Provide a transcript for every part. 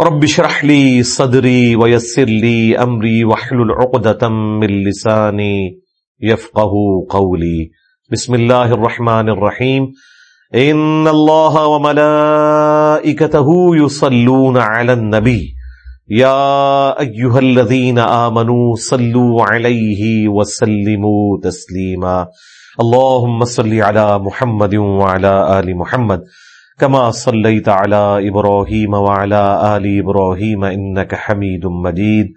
رب اشرح لي صدري ويسر لي امري واحلل عقدة من لساني يفقهوا قولي. بسم الله الرحمن الرحيم. ان الله وملائكته يصلون على النبي. يا ايها الذين امنوا صلوا عليه وسلموا تسليما. اللهم صل على محمد وعلى ال محمد. كما صليت على ابراهيم وعلى ال ابراهيم انك حميد مجيد.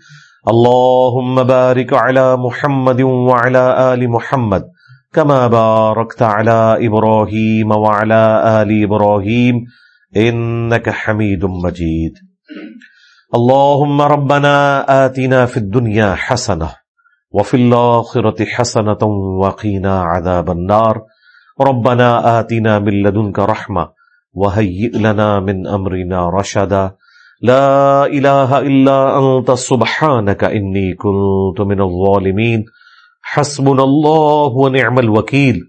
اللهم بارك على محمد وعلى ال محمد كما باركت على ابراهيم وعلى ال ابراهيم انك حميد مجيد. اللهم ربنا آتنا في الدنيا حسنه وفي الاخره حسنه وقنا عذاب النار. ربنا آتنا من لدنك رحمه وهيئ لنا من امرنا رشدا لا اله الا انت سبحانك اني كنت من الظالمين حسبنا الله ونعم الوكيل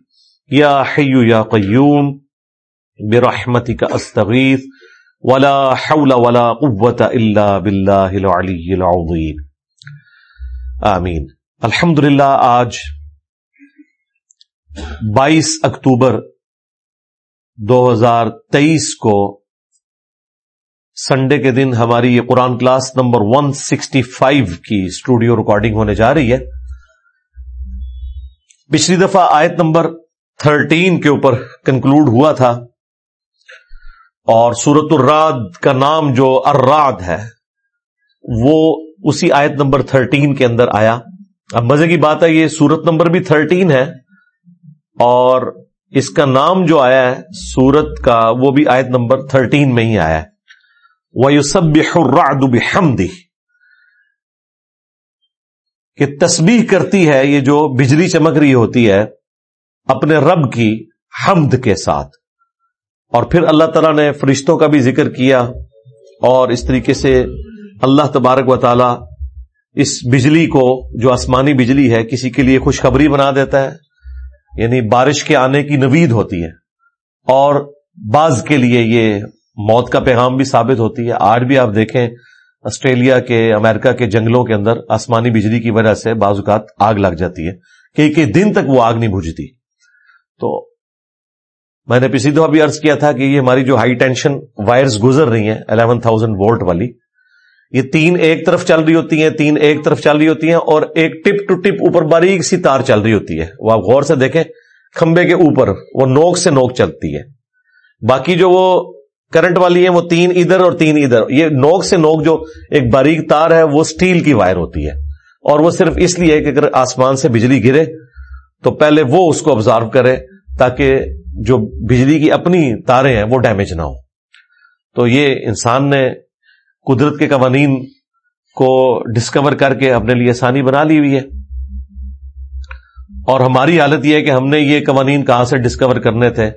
يا حي يا قيوم برحمتك استغيث ولا حول ولا قوة الا بالله العلي العظيم آمین الحمدللہ آج بائیس اکتوبر دو ہزار تیئیس کو سنڈے کے دن ہماری یہ قرآن class number one sixty five کی اسٹوڈیو ریکارڈنگ ہونے جا رہی ہے۔ پچھلی دفعہ آیت نمبر تھرٹین کے اوپر کنکلوڈ ہوا تھا اور سورت الراد کا نام جو اراد ہے، وہ اسی آیت نمبر تھرٹین کے اندر آیا۔ اب مزے کی بات ہے، یہ سورت نمبر بھی تھرٹین ہے اور اس کا نام جو آیا ہے سورت کا، وہ بھی آیت نمبر تھرٹین میں ہی آیا ہے۔ وہ یو سب بحمدی کہ تسبیح کرتی ہے، یہ جو بجلی چمک رہی ہوتی ہے، اپنے رب کی حمد کے ساتھ۔ اور پھر اللہ تعالیٰ نے فرشتوں کا بھی ذکر کیا، اور اس طریقے سے اللہ تبارک و تعالی اس بجلی کو، جو آسمانی بجلی ہے، کسی کے لیے خوشخبری بنا دیتا ہے۔ یعنی بارش کے آنے کی نوید ہوتی ہے اور بعض کے لیے یہ موت کا پیغام بھی ثابت ہوتی ہے۔ آج بھی آپ دیکھیں آسٹریلیا کے، امریکہ کے جنگلوں کے اندر آسمانی بجلی کی وجہ سے بعض اوقات آگ لگ جاتی ہے۔ کئی کئی دن تک وہ آگ نہیں بجھتی۔ تو میں نے پچھلی دفعہ بھی عرض کیا تھا کہ یہ ہماری جو ہائی ٹینشن وائرز گزر رہی ہیں، الیون تھاؤزینڈ وولٹ والی یہ تین ایک طرف چل رہی ہوتی ہیں، تین ایک طرف چل رہی ہوتی ہیں اور ایک ٹپ ٹو ٹپ اوپر باریک سی تار چل رہی ہوتی ہے۔ وہ آپ غور سے دیکھیں، کھمبے کے اوپر وہ نوک سے نوک چلتی ہے۔ باقی جو وہ کرنٹ والی ہے وہ تین ادھر اور تین ادھر۔ یہ نوک سے نوک جو ایک باریک تار ہے، وہ سٹیل کی وائر ہوتی ہے۔ اور وہ صرف اس لیے کہ اگر آسمان سے بجلی گرے، تو پہلے وہ اس کو آبزارو کرے تاکہ جو بجلی کی اپنی تاریں ہیں، وہ ڈیمیج نہ ہو تو یہ انسان نے قدرت کے قوانین کو ڈسکور کر کے اپنے لیے آسانی بنا لی ہوئی ہے۔ اور ہماری حالت یہ ہے کہ ہم نے یہ قوانین کہاں سے ڈسکور کرنے تھے۔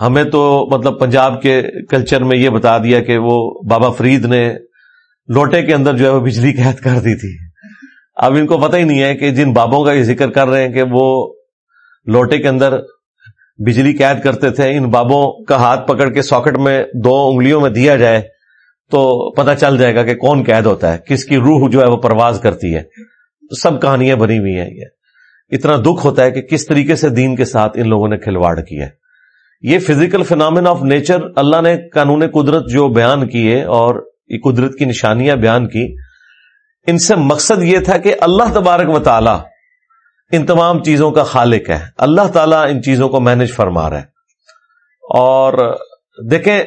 ہمیں تو مطلب پنجاب کے کلچر میں یہ بتا دیا کہ وہ بابا فرید نے لوٹے کے اندر جو ہے وہ بجلی قید کر دی تھی۔ اب ان کو پتہ ہی نہیں ہے کہ جن بابوں کا یہ ذکر کر رہے ہیں کہ وہ لوٹے کے اندر بجلی قید کرتے تھے، ان بابوں کا ہاتھ پکڑ کے ساکٹ میں دو انگلیوں میں دیا جائے۔ تو پتہ چل جائے گا کہ کون قید ہوتا ہے، کس کی روح جو ہے وہ پرواز کرتی ہے۔ تو سب کہانیاں بنی ہوئی ہیں یہ۔ اتنا دکھ ہوتا ہے کہ کس طریقے سے دین کے ساتھ ان لوگوں نے کھلواڑ کیا ہے۔ یہ physical phenomena of nature Allah نے قانون قدرت جو بیان کیے اور یہ قدرت کی نشانیاں بیان کی، ان سے مقصد یہ تھا کہ اللہ تبارک و تعالی ان تمام چیزوں کا خالق ہے۔ اللہ تعالیٰ ان چیزوں کو مینج فرما رہا ہے۔ اور دیکھیں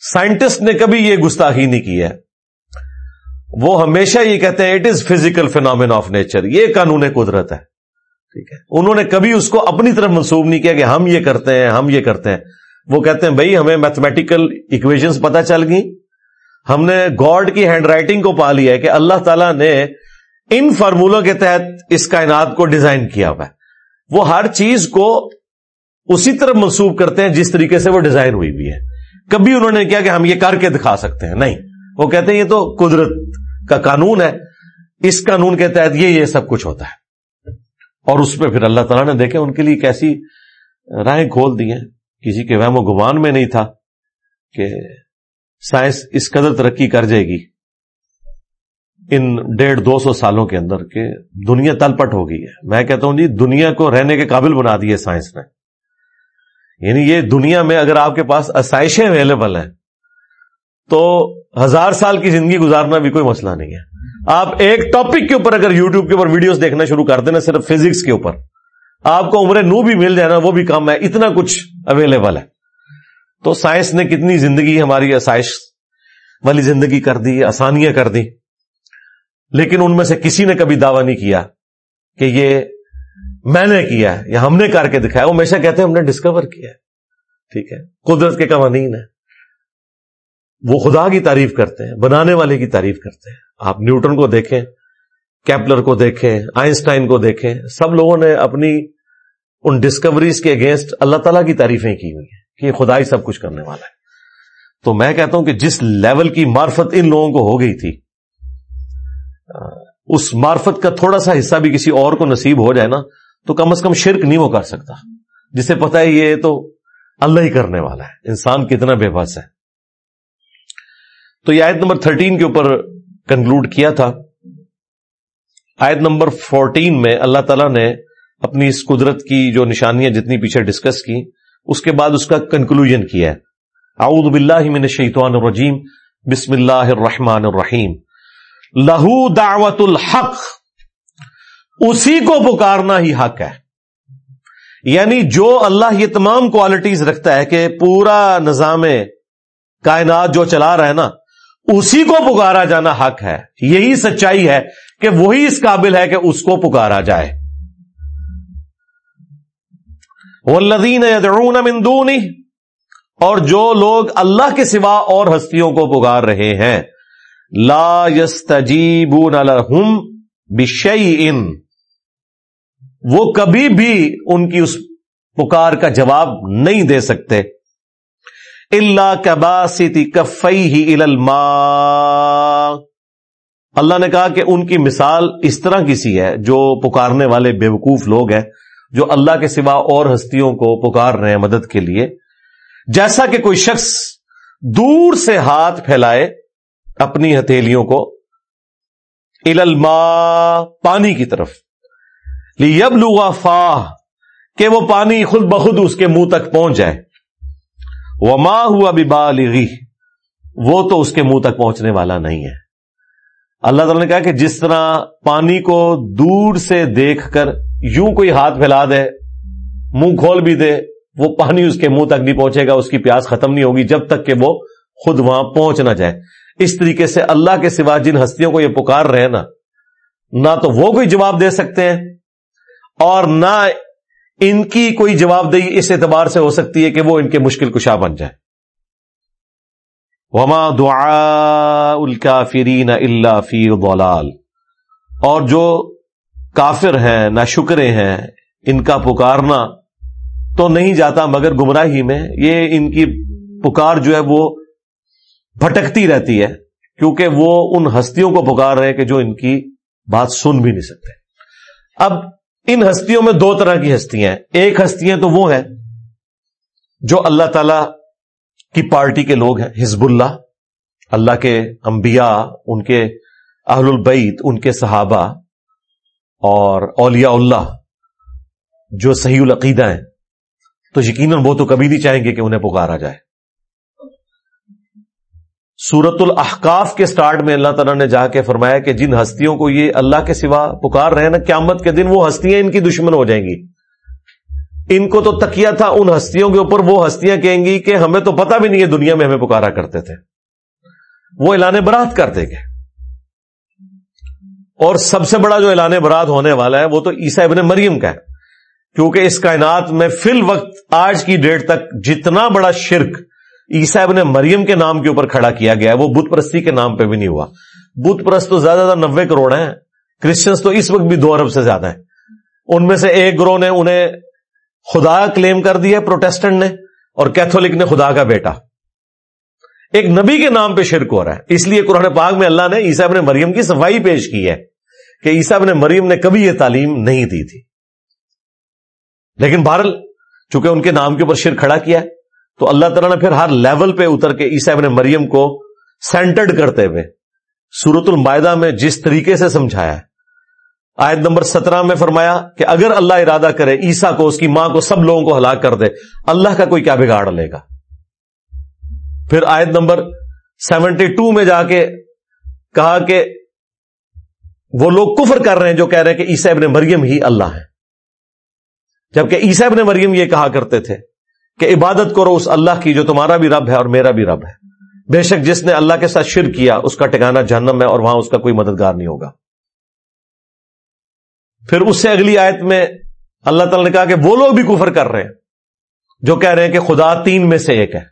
سائنٹسٹ نے کبھی یہ گستاخی نہیں کی ہے۔ وہ ہمیشہ یہ کہتے ہیں it is physical phenomenon of nature یہ قانون قدرت ہے۔ ٹھیک ہے۔ انہوں نے کبھی اس کو اپنی طرف منسوب نہیں کیا کہ ہم یہ کرتے ہیں، ہم یہ کرتے ہیں۔ وہ کہتے ہیں، بھائی، ہمیں میتھمیٹیکل اکویشنز پتا چل گئی ہم نے گاڈ کی ہینڈ رائٹنگ کو پا لیا ہے کہ اللہ تعالیٰ نے ان فارمولوں کے تحت اس کائنات کو ڈیزائن کیا ہوا ہے۔ وہ ہر چیز کو اسی طرح منسوب کرتے ہیں، جس طریقے سے وہ ڈیزائن ہوئی بھی ہے۔ کبھی انہوں نے کیا کہ ہم یہ کر کے دکھا سکتے ہیں؟ نہیں. وہ کہتے ہیں یہ تو قدرت کا قانون ہے. اس قانون کے تحت یہ یہ سب کچھ ہوتا ہے. اور اس پہ پھر اللہ تعالیٰ نے دیکھے ان کے لیے کیسی راہیں کھول دی ہیں. کسی کے وہم و گمان میں نہیں تھا کہ سائنس اس قدر ترقی کر جائے گی ان ڈیڑھ دو سو سالوں کے اندر کہ دنیا تل پٹ ہو گئی ہے. میں کہتا ہوں جی دنیا کو رہنے کے قابل بنا دی ہے سائنس نے. یعنی یہ دنیا میں اگر آپ کے پاس آسائشیں اویلیبل ہیں، تو ہزار سال کی زندگی گزارنا بھی کوئی مسئلہ نہیں ہے۔ آپ ایک ٹاپک کے اوپر اگر یوٹیوب کے اوپر ویڈیوز دیکھنا شروع کر دینا صرف فزکس کے اوپر، آپ کو عمر نو بھی مل جائے نا وہ بھی کم ہے، اتنا کچھ اویلیبل ہے۔ تو سائنس نے کتنی زندگی ہماری آسائش والی زندگی کر دی، آسانیاں کر دی، لیکن ان میں سے کسی نے کبھی دعویٰ نہیں کیا کہ یہ میں نے کیا ہے، یا ہم نے کر کے دکھایا، وہ ہمیشہ کہتے ہیں ہم نے ڈسکور کیا ہے۔ ٹھیک ہے؟ قدرت کے قوانین ہے وہ خدا کی تعریف کرتے ہیں، بنانے والے کی تعریف کرتے ہیں۔ آپ نیوٹن کو دیکھیں، کیپلر کو دیکھیں، آئنسٹائن کو دیکھیں، سب لوگوں نے اپنی ان ڈسکوریز کے اگینسٹ اللہ تعالیٰ کی تعریفیں کی ہوئی ہیں کہ خدا ہی سب کچھ کرنے والا ہے۔ تو میں کہتا ہوں کہ جس لیول کی معرفت ان لوگوں کو ہو گئی تھی اس معرفت کا تھوڑا سا حصہ بھی کسی اور کو نصیب ہو جائے نا تو کم از کم شرک نہیں وہ کر سکتا۔ جسے پتا ہے یہ تو اللہ ہی کرنے والا ہے۔ انسان کتنا بے بس ہے۔ تو یہ آیت نمبر تھرٹین کے اوپر کنکلوڈ کیا تھا۔ آیت نمبر فورٹین میں اللہ تعالی نے اپنی اس قدرت کی جو نشانیاں جتنی پیچھے ڈسکس کی، اس کے بعد اس کا کنکلوژن کیا ہے۔ اعوذ باللہ من الشیطان الرجیم۔ بسم اللہ الرحمن الرحیم۔ لہو دعوت الحق۔ اسی کو پکارنا ہی حق ہے۔ یعنی جو اللہ یہ تمام کوالٹیز رکھتا ہے کہ پورا نظام کائنات جو چلا رہا ہے نا، اسی کو پکارا جانا حق ہے۔ یہی سچائی ہے کہ وہی اس قابل ہے کہ اس کو پکارا جائے۔ والذین یدعون من دونی اور جو لوگ اللہ کے سوا اور ہستیوں کو پکار رہے ہیں، لا یستجیبون لہم بشیئن وہ کبھی بھی ان کی اس پکار کا جواب نہیں دے سکتے۔ اللہ کباستی کفئی ہی اللہ نے کہا کہ ان کی مثال اس طرح کسی ہے، جو پکارنے والے بیوقوف لوگ ہیں، جو اللہ کے سوا اور ہستیوں کو پکار رہے ہیں مدد کے لیے۔ جیسا کہ کوئی شخص دور سے ہاتھ پھیلائے اپنی ہتھیلیوں کو الما پانی کی طرف۔ یب فاہ، کہ وہ پانی خود بخود اس کے منہ تک پہنچ جائے۔ وہ ماں ہوا بالغی وہ تو اس کے منہ تک پہنچنے والا نہیں ہے۔ اللہ تعالی نے کہا کہ جس طرح پانی کو دور سے دیکھ کر یوں کوئی ہاتھ پھیلا دے، منہ کھول بھی دے، وہ پانی اس کے منہ تک نہیں پہنچے گا، اس کی پیاس ختم نہیں ہوگی جب تک کہ وہ خود وہاں پہنچ نہ جائے۔ اس طریقے سے اللہ کے سوا جن ہستیوں کو یہ پکار رہے ہیں نا، نہ تو وہ کوئی جواب دے سکتے ہیں۔ اور نہ ان کی کوئی جواب دہی اس اعتبار سے ہو سکتی ہے کہ وہ ان کے مشکل کشا بن جائے وما دعا الکافرین اللہ فی ضلال۔ اور جو کافر ہیں نہ شکرے ہیں، ان کا پکارنا تو نہیں جاتا مگر گمراہی میں۔ یہ ان کی پکار جو ہے وہ بھٹکتی رہتی ہے، کیونکہ وہ ان ہستیوں کو پکار رہے کہ جو ان کی بات سن بھی نہیں سکتے۔ اب ان ہستیوں میں دو طرح کی ہستیاں ہیں۔ ایک ہستیاں تو وہ ہیں جو اللہ تعالی کی پارٹی کے لوگ ہیں ہزب اللہ۔ اللہ کے انبیاء، ان کے اہل البعید ان کے صحابہ اور اولیاء اللہ جو صحیح العقیدہ ہیں۔ تو یقیناً وہ تو کبھی نہیں چاہیں گے کہ انہیں پکارا جائے۔ سورت الاحقاف کے سٹارٹ میں اللہ تعالیٰ نے جا کے فرمایا کہ جن ہستیوں کو یہ اللہ کے سوا پکار رہے ہیں نا قیامت کے دن وہ ہستیاں ان کی دشمن ہو جائیں گی۔ ان کو تو تکیا تھا ان ہستیوں کے اوپر، وہ ہستیاں کہیں گی کہ ہمیں تو پتہ بھی نہیں ہے دنیا میں ہمیں پکارا کرتے تھے۔ وہ اعلان برات کر دیں گے اور سب سے بڑا جو اعلان برات ہونے والا ہے، وہ تو عیسا ابن مریم کا ہے۔ کیونکہ اس کائنات میں فی الوقت آج کی ڈیٹ تک جتنا بڑا شرک عیسا ابن مریم کے نام کے اوپر کھڑا کیا گیا ہے۔ وہ بت پرستی کے نام پہ بھی نہیں ہوا۔ بت پرست تو زیادہ زیادہ نبے کروڑ ہیں۔ کرسچنس تو اس وقت بھی دو ارب سے زیادہ ہیں۔ ان میں سے ایک گروہ نے انہیں خدا کلیم کر دیا پروٹیسٹنٹ نے، اور کیتھولک نے خدا کا بیٹا۔ ایک نبی کے نام پہ شرک ہو رہا ہے۔ اس لیے قرآن پاک میں اللہ نے عیسا ابن مریم کی صفائی پیش کی ہے کہ عیسا ابن مریم نے کبھی یہ تعلیم نہیں دی تھی۔ لیکن بہرل چونکہ ان کے نام کے اوپر شر کھڑا کیا ہے تو اللہ تعالیٰ نے پھر ہر لیول پہ اتر کے عیسا ابن مریم کو سینٹرڈ کرتے ہوئے سورت المائدہ میں جس طریقے سے سمجھایا ہے۔ آیت نمبر سترہ میں فرمایا کہ اگر اللہ ارادہ کرے عیسا کو اس کی ماں کو سب لوگوں کو ہلاک کر دے، اللہ کا کوئی کیا بگاڑ لے گا؟ پھر آیت نمبر سیونٹی ٹو میں جا کے کہا کہ وہ لوگ کفر کر رہے ہیں جو کہہ رہے ہیں کہ عیسا ابن مریم ہی اللہ ہے جبکہ عیسا ابن مریم یہ کہا کرتے تھے کہ عبادت کرو اس اللہ کی جو تمہارا بھی رب ہے اور میرا بھی رب ہے۔ بے شک جس نے اللہ کے ساتھ شر کیا، اس کا ٹکانا جہنم ہے اور وہاں اس کا کوئی مددگار نہیں ہوگا۔ پھر اس سے اگلی آیت میں اللہ تعالی نے کہا کہ وہ لوگ بھی کفر کر رہے ہیں، جو کہہ رہے ہیں کہ خدا تین میں سے ایک ہے۔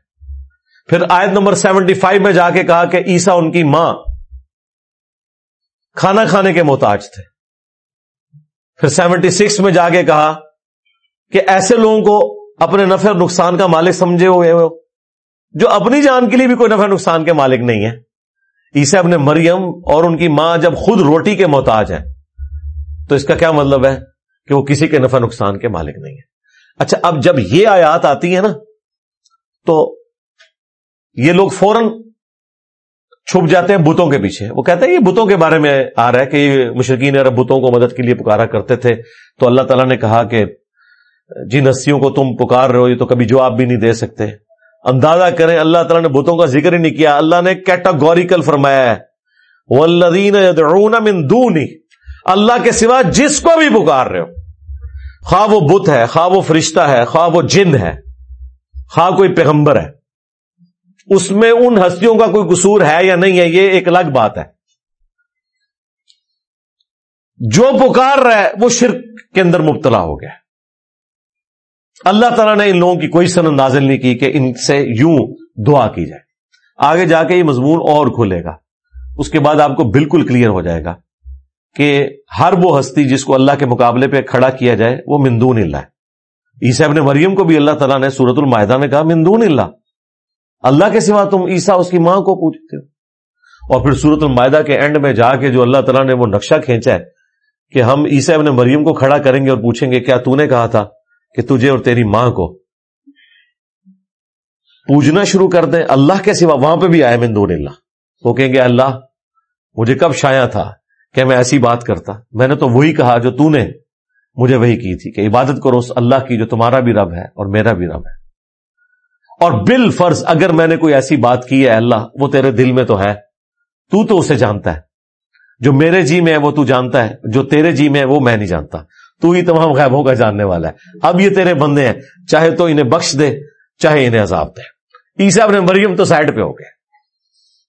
پھر آیت نمبر سیونٹی فائیو میں جا کے کہا کہ عیسا ان کی ماں کھانا کھانے کے محتاج تھے۔ پھر سیونٹی سکس میں جا کے کہا کہ ایسے لوگوں کو اپنے نفع اور نقصان کا مالک سمجھے ہوئے ہو۔ جو اپنی جان کے لیے بھی کوئی نفع نقصان کے مالک نہیں ہے۔ عیسا اپنے مریم اور ان کی ماں جب خود روٹی کے محتاج ہے تو اس کا کیا مطلب ہے کہ وہ کسی کے نفع نقصان کے مالک نہیں ہے اچھا اب جب یہ آیات آتی ہیں نا، تو یہ لوگ فوراً چھپ جاتے ہیں بتوں کے پیچھے۔ وہ کہتے ہیں، یہ بتوں کے بارے میں آ رہا ہے کہ مشرقین عرب بتوں کو مدد کے لیے پکارا کرتے تھے۔ تو اللہ تعالیٰ نے کہا کہ جن ہستیوں کو تم پکار رہے ہو، یہ تو کبھی جواب بھی نہیں دے سکتے۔ اندازہ کریں، اللہ تعالیٰ نے بتوں کا ذکر ہی نہیں کیا۔ اللہ نے کیٹاگوریکل فرمایا ہے۔ من دونی اللہ کے سوا جس کو بھی پکار رہے ہو۔ خواہ وہ بت ہے، خواہ وہ فرشتہ ہے، خواہ وہ جن ہے، خواہ کوئی پیغمبر ہے۔ اس میں ان ہستیوں کا کوئی قصور ہے یا نہیں ہے، یہ ایک الگ بات ہے۔ جو پکار رہا ہے، وہ شرک کے اندر مبتلا ہو گیا۔ اللہ تعالیٰ نے ان لوگوں کی کوئی سند نازل نہیں کی کہ ان سے یوں دعا کی جائے۔ آگے جا کے یہ مضمون اور کھلے گا۔ اس کے بعد آپ کو بالکل کلیئر ہو جائے گا کہ ہر وہ ہستی جس کو اللہ کے مقابلے پہ کھڑا کیا جائے، وہ مندون اللہ ہے۔ عیسا ابن مریم کو بھی اللہ تعالیٰ نے سورت المائدہ میں کہا مندون اللہ۔ اللہ کے سوا تم عیسا اس کی ماں کو پوچھتے ہو۔ اور پھر سورت المائدہ کے اینڈ میں جا کے جو اللہ تعالیٰ نے وہ نقشہ کھینچا ہے کہ ہم عیسا ابن مریم کو کھڑا کریں گے اور پوچھیں گے، کیا تو نے کہا تھا؟ کہ تجھے اور تیری ماں کو پوجنا شروع کر دیں۔ اللہ کے سوا وہاں پہ بھی آئے من دون اللہ۔ وہ کہیں گے، اللہ، مجھے کب شایا تھا کہ میں ایسی بات کرتا۔ میں نے تو وہی کہا جو تو نے مجھے وہی کی تھی کہ عبادت کرو اس اللہ کی جو تمہارا بھی رب ہے اور میرا بھی رب ہے۔ اور بال فرض اگر میں نے کوئی ایسی بات کی ہے اللہ، وہ تیرے دل میں تو ہے۔ تو تو اسے جانتا ہے۔ جو میرے جی میں ہے، وہ تو جانتا ہے۔ جو تیرے جی میں ہے، وہ میں نہیں جانتا۔ تو ہی تمام غیبوں کا جاننے والا ہے۔ اب یہ تیرے بندے ہیں، چاہے تو انہیں بخش دے، چاہے انہیں عذاب دے۔ عیسا اپنے مریم تو سائڈ پہ ہو گئے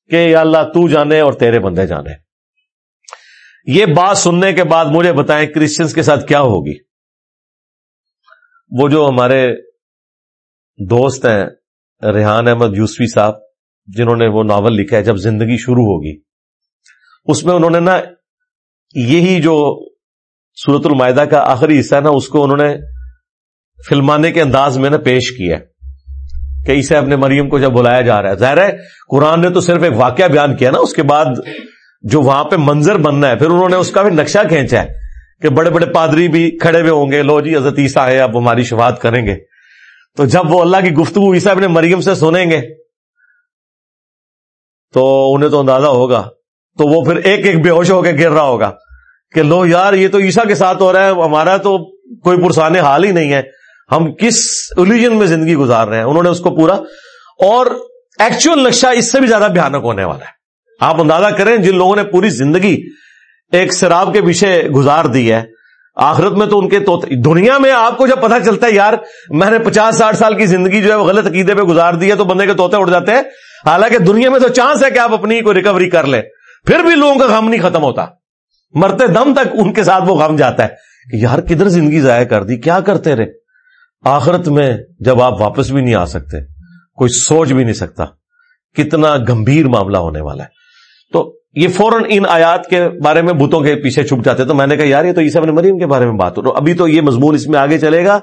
کہ یا اللہ تو جانے اور تیرے بندے جانے۔ یہ بات سننے کے بعد مجھے بتائیں کرسچنس کے ساتھ کیا ہوگی۔ وہ جو ہمارے دوست ہیں، ریحان احمد یوسفی صاحب، جنہوں نے وہ ناول لکھا ہے جب زندگی شروع ہوگی، اس میں انہوں نے نا یہی جو سورت المائدہ کا آخری حصہ نا، اس کو انہوں نے فلمانے کے انداز میں نا پیش کیا کہ اسے اپنے مریم کو جب بلایا جا رہا ہے، ظاہر ہے قرآن نے تو صرف ایک واقعہ بیان کیا نا، اس کے بعد جو وہاں پہ منظر بننا ہے، پھر انہوں نے اس کا بھی نقشہ کھینچا ہے کہ بڑے بڑے پادری بھی کھڑے ہوئے ہوں گے، لو جی حضرت عیسیٰ ہے اب ہماری شفات کریں گے۔ تو جب وہ اللہ کی گفتگو عیسیٰ اپنے مریم سے سنیں گے۔ تو انہیں تو اندازہ ہوگا۔ تو وہ پھر ایک ایک بے ہوش ہو کے گر رہا ہوگا۔ کہ لو یار یہ تو عیسا کے ساتھ ہو رہا ہے، ہمارا تو کوئی پرسان حال ہی نہیں ہے۔ ہم کس ریلیجن میں زندگی گزار رہے ہیں؟ انہوں نے اس کو پورا، اور ایکچوئل نقشہ اس سے بھی زیادہ بھیانک ہونے والا ہے۔ آپ اندازہ کریں، جن لوگوں نے پوری زندگی ایک شراب کے پیچھے گزار دی ہے، آخرت میں تو ان کے تو دنیا میں آپ کو جب پتا چلتا ہے، یار میں نے پچاس ساٹھ سال کی زندگی جو ہے وہ غلط عقیدے پہ گزار دی ہے، تو بندے کے توتے اڑ جاتے ہیں۔ حالانکہ دنیا میں تو چانس ہے کہ آپ اپنی کوئی ریکوری کر لیں۔ پھر بھی لوگوں کا غم نہیں ختم ہوتا۔ مرتے دم تک ان کے ساتھ وہ غم جاتا ہے کہ یار کدھر زندگی ضائع کر دی؟ کیا کرتے رہے؟ آخرت میں جب آپ واپس بھی نہیں آ سکتے، کوئی سوچ بھی نہیں سکتا کتنا گمبھیر معاملہ ہونے والا ہے۔ تو یہ فوراً ان آیات کے بارے میں بتوں کے پیچھے چھپ جاتے تو میں نے کہا، یار، یہ تو عیسیٰ نے مریم کے بارے میں بات ہو۔ ابھی تو یہ مضمون اس میں آگے چلے گا۔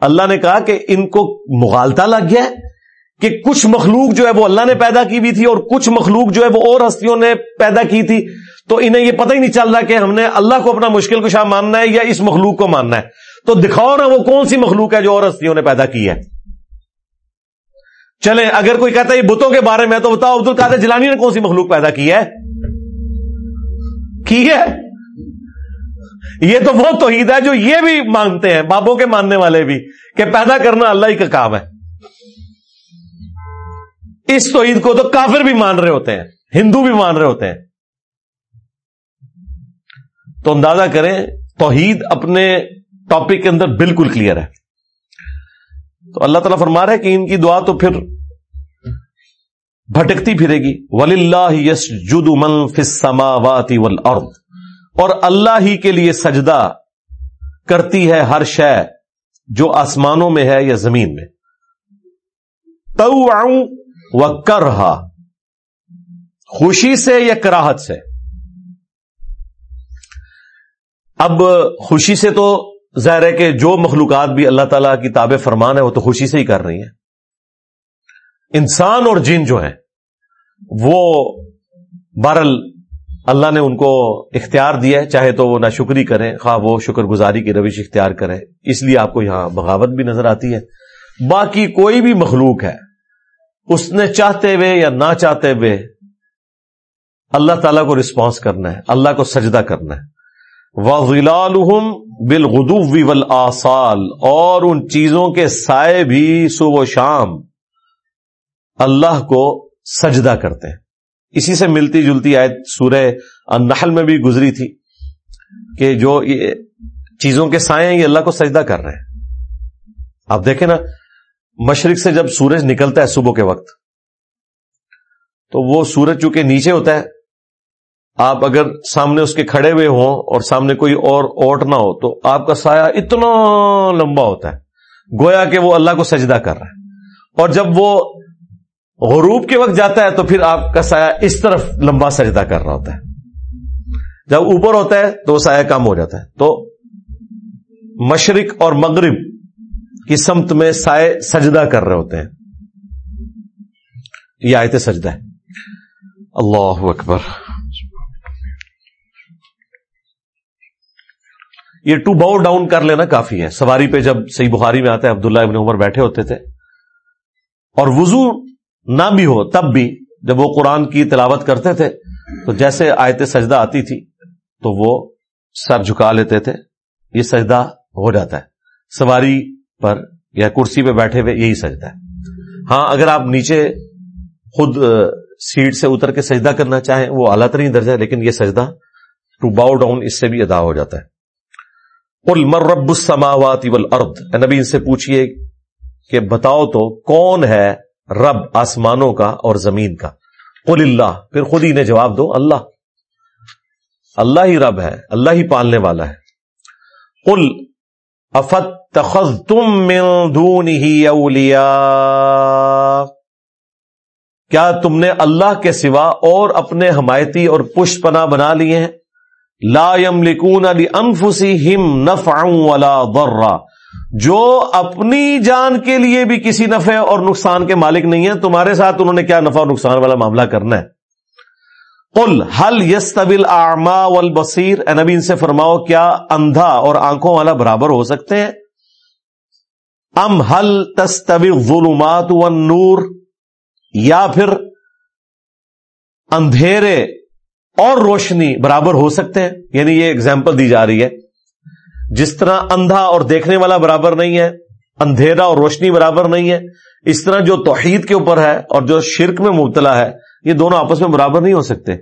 اللہ نے کہا کہ ان کو مغالتا لگ گیا کہ کچھ مخلوق جو ہے وہ اللہ نے پیدا کی بھی تھی اور کچھ مخلوق جو ہے وہ اور ہستیوں نے پیدا کی تھی۔ تو انہیں یہ پتہ ہی نہیں چل رہا کہ ہم نے اللہ کو اپنا مشکل کشا ماننا ہے یا اس مخلوق کو ماننا ہے۔ تو دکھاؤ نا وہ کون سی مخلوق ہے جو اور ہستیوں نے پیدا کی ہے۔ چلیں، اگر کوئی کہتا ہے یہ بتوں کے بارے میں تو بتاؤ، عبد القادر جلانی نے کون سی مخلوق پیدا کی ہے؟ کی ہے؟ یہ تو وہ توحید ہے جو یہ بھی مانتے ہیں، بابوں کے ماننے والے بھی، کہ پیدا کرنا اللہ ہی کا کام ہے۔ اس توحید کو تو کافر بھی مان رہے ہوتے ہیں، ہندو بھی مان رہے ہوتے ہیں۔ تو اندازہ کریں توحید اپنے ٹاپک کے اندر بالکل کلیئر ہے۔ تو اللہ تعالیٰ فرما رہا ہے کہ ان کی دعا تو پھر بھٹکتی پھرے گی۔ ولی اللہ یس جد من فسما واتی ول اور اللہ ہی کے لیے سجدہ کرتی ہے ہر شے جو آسمانوں میں ہے یا زمین میں۔ تو و کر خوشی سے یا کراہت سے؟ اب خوشی سے تو ظاہر ہے کہ جو مخلوقات بھی اللہ تعالیٰ کی تاب فرمان ہے، وہ تو خوشی سے ہی کر رہی ہیں۔ انسان اور جن جو ہیں، وہ بہرل اللہ نے ان کو اختیار دیا ہے، چاہے تو وہ نہ شکری کریں، خواہ وہ شکر گزاری کی روش اختیار کریں۔ اس لیے آپ کو یہاں بغاوت بھی نظر آتی ہے۔ باقی کوئی بھی مخلوق ہے، اس نے چاہتے ہوئے یا نہ چاہتے ہوئے اللہ تعالیٰ کو رسپانس کرنا ہے، اللہ کو سجدہ کرنا ہے۔ وغلالحم بالغدو والآصال اور ان چیزوں کے سائے بھی صبح و شام اللہ کو سجدہ کرتے ہیں۔ اسی سے ملتی جلتی آیت سورہ النحل میں بھی گزری تھی کہ جو یہ چیزوں کے سائے ہیں، یہ اللہ کو سجدہ کر رہے ہیں۔ آپ دیکھیں نا، مشرق سے جب سورج نکلتا ہے صبح کے وقت، تو وہ سورج چونکہ نیچے ہوتا ہے آپ اگر سامنے اس کے کھڑے ہوئے ہوں اور سامنے کوئی اور اوٹ نہ ہو تو آپ کا سایہ اتنا لمبا ہوتا ہے۔ گویا کہ وہ اللہ کو سجدہ کر رہا ہے۔ اور جب وہ غروب کے وقت جاتا ہے تو پھر آپ کا سایہ اس طرف لمبا سجدہ کر رہا ہوتا ہے۔ جب اوپر ہوتا ہے تو وہ سایہ کم ہو جاتا ہے۔ تو مشرق اور مغرب کی سمت میں سائے سجدہ کر رہے ہوتے ہیں۔ یہ آیت سجدہ ہے۔ اللہ اکبر۔ یہ ٹو باؤ ڈاؤن کر لینا کافی ہے سواری پہ جب صحیح بخاری میں آتا ہے، عبداللہ ابن عمر بیٹھے ہوتے تھے۔ اور وضو نہ بھی ہو، تب بھی جب وہ قرآن کی تلاوت کرتے تھے، تو جیسے آیت سجدہ آتی تھی، تو وہ سر جھکا لیتے تھے۔ یہ سجدہ ہو جاتا ہے۔ سواری پر یا کرسی پہ بیٹھے ہوئے یہی سجدہ ہے۔ ہاں اگر آپ نیچے خود سیٹ سے اتر کے سجدہ کرنا چاہیں، وہ اعلیٰ ترین درجہ ہے، لیکن یہ سجدہ ٹو باؤ ڈاؤن اس سے بھی ادا ہو جاتا ہے۔ رب السماوات والارض؟ نبی، ان سے پوچھئے کہ بتاؤ تو کون ہے رب آسمانوں کا اور زمین کا؟ قل اللہ۔ پھر خود ہی نے جواب دو، اللہ۔ اللہ ہی رب ہے، اللہ ہی پالنے والا ہے۔ قل افت تخذ تم دون ہی اولیا کیا تم نے اللہ کے سوا اور اپنے حمایتی اور پشت پناہ بنا لیے ہیں؟ لا يملكون لانفسهم نفعا ولا ضرا۔ جو اپنی جان کے لیے بھی کسی نفع اور نقصان کے مالک نہیں ہے تمہارے ساتھ انہوں نے کیا نفع اور نقصان والا معاملہ کرنا ہے؟ قل حل یس طبل آما بصیر نبی، ان سے فرماؤ، کیا اندھا اور آنکھوں والا برابر ہو سکتے ہیں؟ ام حل تستبی ظلمات نور یا پھر اندھیرے اور روشنی برابر ہو سکتے ہیں۔ یعنی یہ اگزامپل دی جا رہی ہے۔ جس طرح اندھا اور دیکھنے والا برابر نہیں ہے، اندھیرا اور روشنی برابر نہیں ہے، اس طرح جو توحید کے اوپر ہے اور جو شرک میں مبتلا ہے، یہ دونوں آپس میں برابر نہیں ہو سکتے۔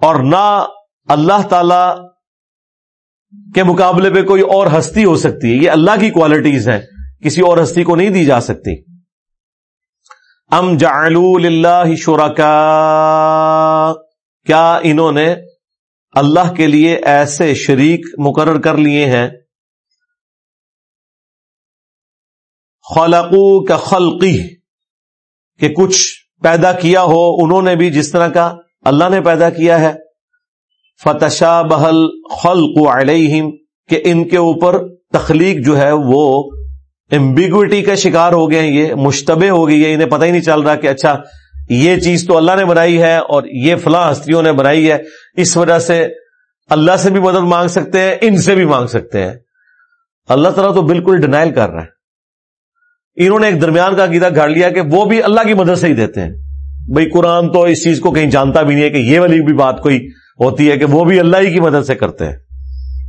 اور نہ اللہ تعالی کے مقابلے پہ کوئی اور ہستی ہو سکتی ہے۔ یہ اللہ کی کوالٹیز ہیں، کسی اور ہستی کو نہیں دی جا سکتی۔ ام اللہ شرکا کیا انہوں نے اللہ کے لیے ایسے شریک مقرر کر لیے ہیں؟ خلقو کا خلقی، کہ کچھ پیدا کیا ہو، انہوں نے بھی جس طرح کا اللہ نے پیدا کیا ہے۔ فتشا بہل خلق علیہم، کہ ان کے اوپر تخلیق جو ہے وہ امبیگوٹی کا شکار ہو گئے یہ مشتبہ ہو گئی ہے، انہیں پتہ ہی نہیں چل رہا کہ اچھا یہ چیز تو اللہ نے بنائی ہے اور یہ فلاں ہستیوں نے بنائی ہے، اس وجہ سے اللہ سے بھی مدد مانگ سکتے ہیں، ان سے بھی مانگ سکتے ہیں۔ اللہ تعالیٰ تو بالکل ڈینائل کر رہا ہے۔ انہوں نے ایک درمیان کا عقیدہ گھڑ لیا کہ وہ بھی اللہ کی مدد سے ہی دیتے ہیں۔ بھائی قرآن تو اس چیز کو کہیں جانتا بھی نہیں ہے کہ یہ والی بھی بات کوئی ہوتی ہے کہ وہ بھی اللہ ہی کی مدد سے کرتے ہیں۔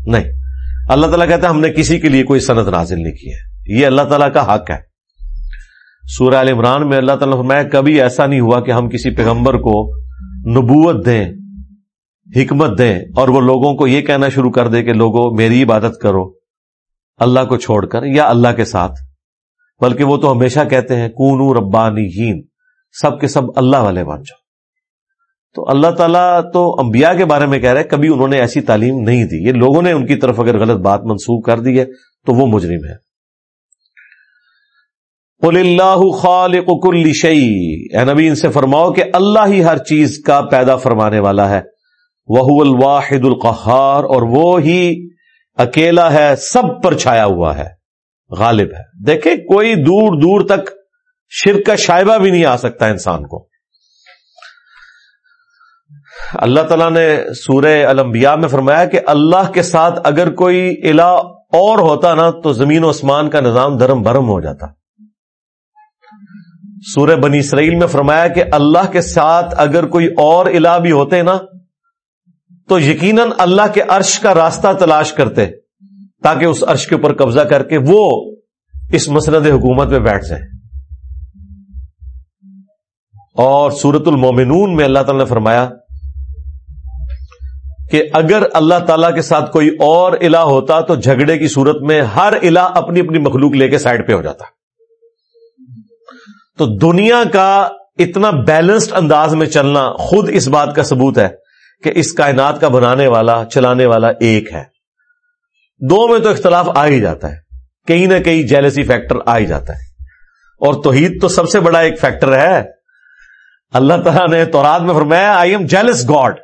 نہیں۔ اللہ تعالیٰ کہتا ہے ہم نے کسی کے لیے کوئی صنعت نازل نہیں کی ہے۔ یہ اللہ تعالیٰ کا حق ہے۔ سورہ عال عمران میں اللہ تعالیٰ میں کبھی ایسا نہیں ہوا کہ ہم کسی پیغمبر کو نبوت دیں، حکمت دیں اور وہ لوگوں کو یہ کہنا شروع کر دے کہ لوگوں، میری عبادت کرو، اللہ کو چھوڑ کر یا اللہ کے ساتھ۔ بلکہ وہ تو ہمیشہ کہتے ہیں کون ربانی سب کے سب اللہ والے بن جاؤ۔ تو اللہ تعالیٰ تو انبیاء کے بارے میں کہہ رہے کبھی انہوں نے ایسی تعلیم نہیں دی۔ یہ لوگوں نے ان کی طرف اگر غلط بات منسوخ کر دی ہے، تو وہ مجرم ہے قل اللہ خالق کل شعی اے نبی، ان سے فرماؤ کہ اللہ ہی ہر چیز کا پیدا فرمانے والا ہے۔ وہ الواحد القہار، اور وہ ہی اکیلا ہے، سب پر چھایا ہوا ہے۔ غالب ہے۔ دیکھیں، کوئی دور دور تک شرک کا شائبہ بھی نہیں آ سکتا انسان کو۔ اللہ تعالیٰ نے سورہ الانبیاء میں فرمایا کہ اللہ کے ساتھ اگر کوئی الہ اور ہوتا نا، تو زمین و اسمان کا نظام دھرم برم ہو جاتا۔ سورہ بنی اسرائیل میں فرمایا کہ اللہ کے ساتھ اگر کوئی اور الہ بھی ہوتے نا، تو یقیناً اللہ کے عرش کا راستہ تلاش کرتے، تاکہ اس عرش کے اوپر قبضہ کر کے وہ اس مسند حکومت میں بیٹھ جائیں اور سورت المومنون میں اللہ تعالی نے فرمایا کہ اگر اللہ تعالی کے ساتھ کوئی اور الہ ہوتا تو جھگڑے کی صورت میں ہر الہ اپنی اپنی مخلوق لے کے سائڈ پہ ہو جاتا۔ تو دنیا کا اتنا بیلنسڈ انداز میں چلنا خود اس بات کا ثبوت ہے کہ اس کائنات کا بنانے والا، چلانے والا ایک ہے۔ دو میں تو اختلاف آ ہی جاتا ہے۔ کہیں نہ کہیں جیلسی فیکٹر آ ہی جاتا ہے۔ اور توحید تو سب سے بڑا ایک فیکٹر ہے۔ اللہ تعالیٰ نے تورات میں فرمایا آئی ایم جیلس گاڈ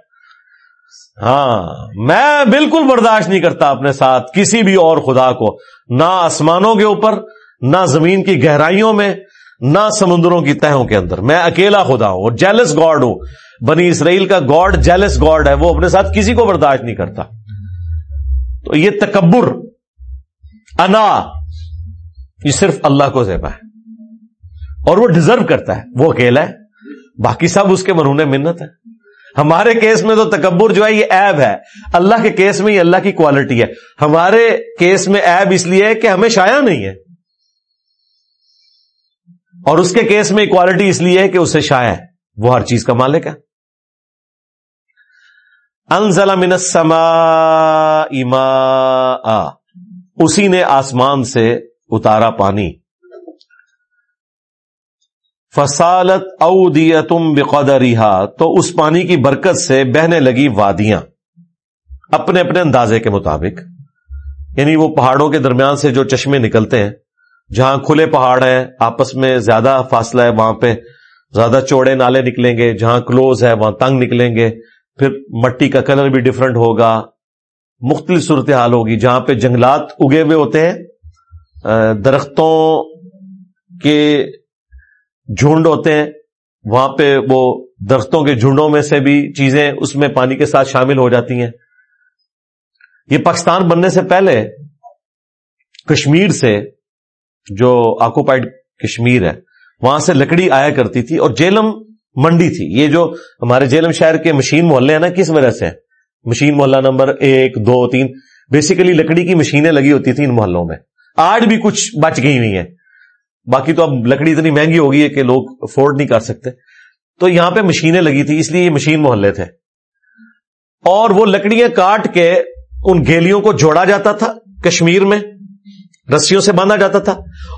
ہاں میں بالکل برداشت نہیں کرتا اپنے ساتھ کسی بھی اور خدا کو، نہ آسمانوں کے اوپر، نہ زمین کی گہرائیوں میں نہ سمندروں کی تہوں کے اندر۔ میں اکیلا خدا ہوں اور جیلس گاڈ ہوں۔ بنی اسرائیل کا گاڈ جیلس گاڈ ہے، وہ اپنے ساتھ کسی کو برداشت نہیں کرتا۔ تو یہ تکبر، انا، یہ صرف اللہ کو زیبا ہے۔ اور وہ ڈیزرو کرتا ہے۔ وہ اکیلا ہے۔ باقی سب اس کے مرہون منت ہے ہمارے کیس میں تو تکبر جو ہے، یہ ایب ہے۔ اللہ کے کیس میں یہ اللہ کی کوالٹی ہے۔ ہمارے کیس میں ایب اس لیے ہے کہ ہمیں شایا نہیں ہے۔ اور اس کے کیس میں کوالٹی اس لیے ہے کہ اسے شایا ہے۔ وہ ہر چیز کا مالک ہے۔ انزل من السماء اما اسی نے آسمان سے اتارا پانی۔ فسالت او دیا تم تو اس پانی کی برکت سے بہنے لگی وادیاں۔ اپنے اپنے اندازے کے مطابق۔ یعنی وہ پہاڑوں کے درمیان سے جو چشمے نکلتے ہیں۔ جہاں کھلے پہاڑ ہیں آپس میں زیادہ فاصلہ ہے، وہاں پہ زیادہ چوڑے نالے نکلیں گے، جہاں کلوز ہے، وہاں تنگ نکلیں گے۔ پھر مٹی کا کلر بھی ڈفرنٹ ہوگا۔ مختلف صورتحال ہوگی، جہاں پہ جنگلات اگے ہوئے ہوتے ہیں۔ درختوں کے جھنڈ ہوتے ہیں۔ وہاں پہ وہ درختوں کے جھنڈوں میں سے بھی چیزیں اس میں پانی کے ساتھ شامل ہو جاتی ہیں۔ یہ پاکستان بننے سے پہلے کشمیر سے جو آکوپائڈ کشمیر ہے، وہاں سے لکڑی آیا کرتی تھی اور جیلم منڈی تھی۔ یہ جو ہمارے جیلم شہر کے مشین محلے ہیں نا، کس وجہ سے؟ مشین محلہ نمبر ایک، دو، تین بیسیکلی لکڑی کی مشینیں لگی ہوتی تھیں ان محلوں میں۔ آج بھی کچھ بچ گئی ہوئی ہیں۔ باقی تو اب لکڑی اتنی مہنگی ہوگی ہے کہ لوگ افورڈ نہیں کر سکتے۔ تو یہاں پہ مشینیں لگی تھی اس لیے یہ مشین محلے تھے۔ اور وہ لکڑیاں کاٹ کے ان گیلیوں کو جوڑا جاتا تھا کشمیر میں۔ رسیوں سے باندھا جاتا تھا۔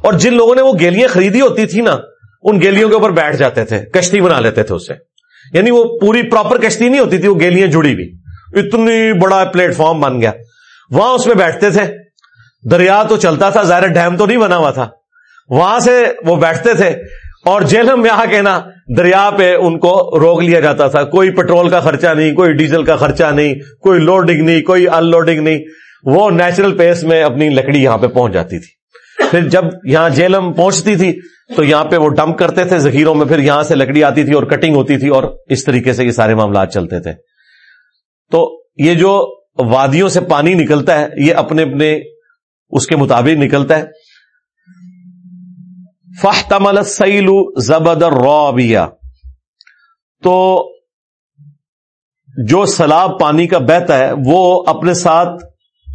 اور جن لوگوں نے وہ گیلیاں خریدی ہوتی تھی نا، ان گیلیوں کے اوپر بیٹھ جاتے تھے، کشتی بنا لیتے تھے اسے۔ یعنی وہ پوری پراپر کشتی نہیں ہوتی تھی، وہ گیلیاں جڑی ہوئی۔ اتنی بڑا پلیٹ فارم بن گیا۔ وہاں اس میں بیٹھتے تھے۔ دریا تو چلتا تھا، ظاہر ڈیم تو نہیں بنا ہوا تھا۔ وہاں سے وہ بیٹھتے تھے اور جیلم میں آ کے نا دریا پہ ان کو روک لیا جاتا تھا۔ کوئی پیٹرول کا خرچہ نہیں، کوئی ڈیزل کا خرچہ نہیں، کوئی لوڈنگ نہیں، کوئی ان لوڈنگ نہیں۔ وہ نیچرل پیس میں اپنی لکڑی یہاں پہ پہنچ جاتی تھی۔ پھر جب یہاں جیلم پہنچتی تھی، تو یہاں پہ وہ ڈمپ کرتے تھے ذخیروں میں، پھر یہاں سے لکڑی آتی تھی اور کٹنگ ہوتی تھی اور اس طریقے سے یہ سارے معاملات چلتے تھے۔ تو یہ جو وادیوں سے پانی نکلتا ہے، یہ اپنے اپنے اس کے مطابق نکلتا ہے۔ فہ تمل سیلو زبد روبیا تو جو سیلاب پانی کا بہتا ہے، وہ اپنے ساتھ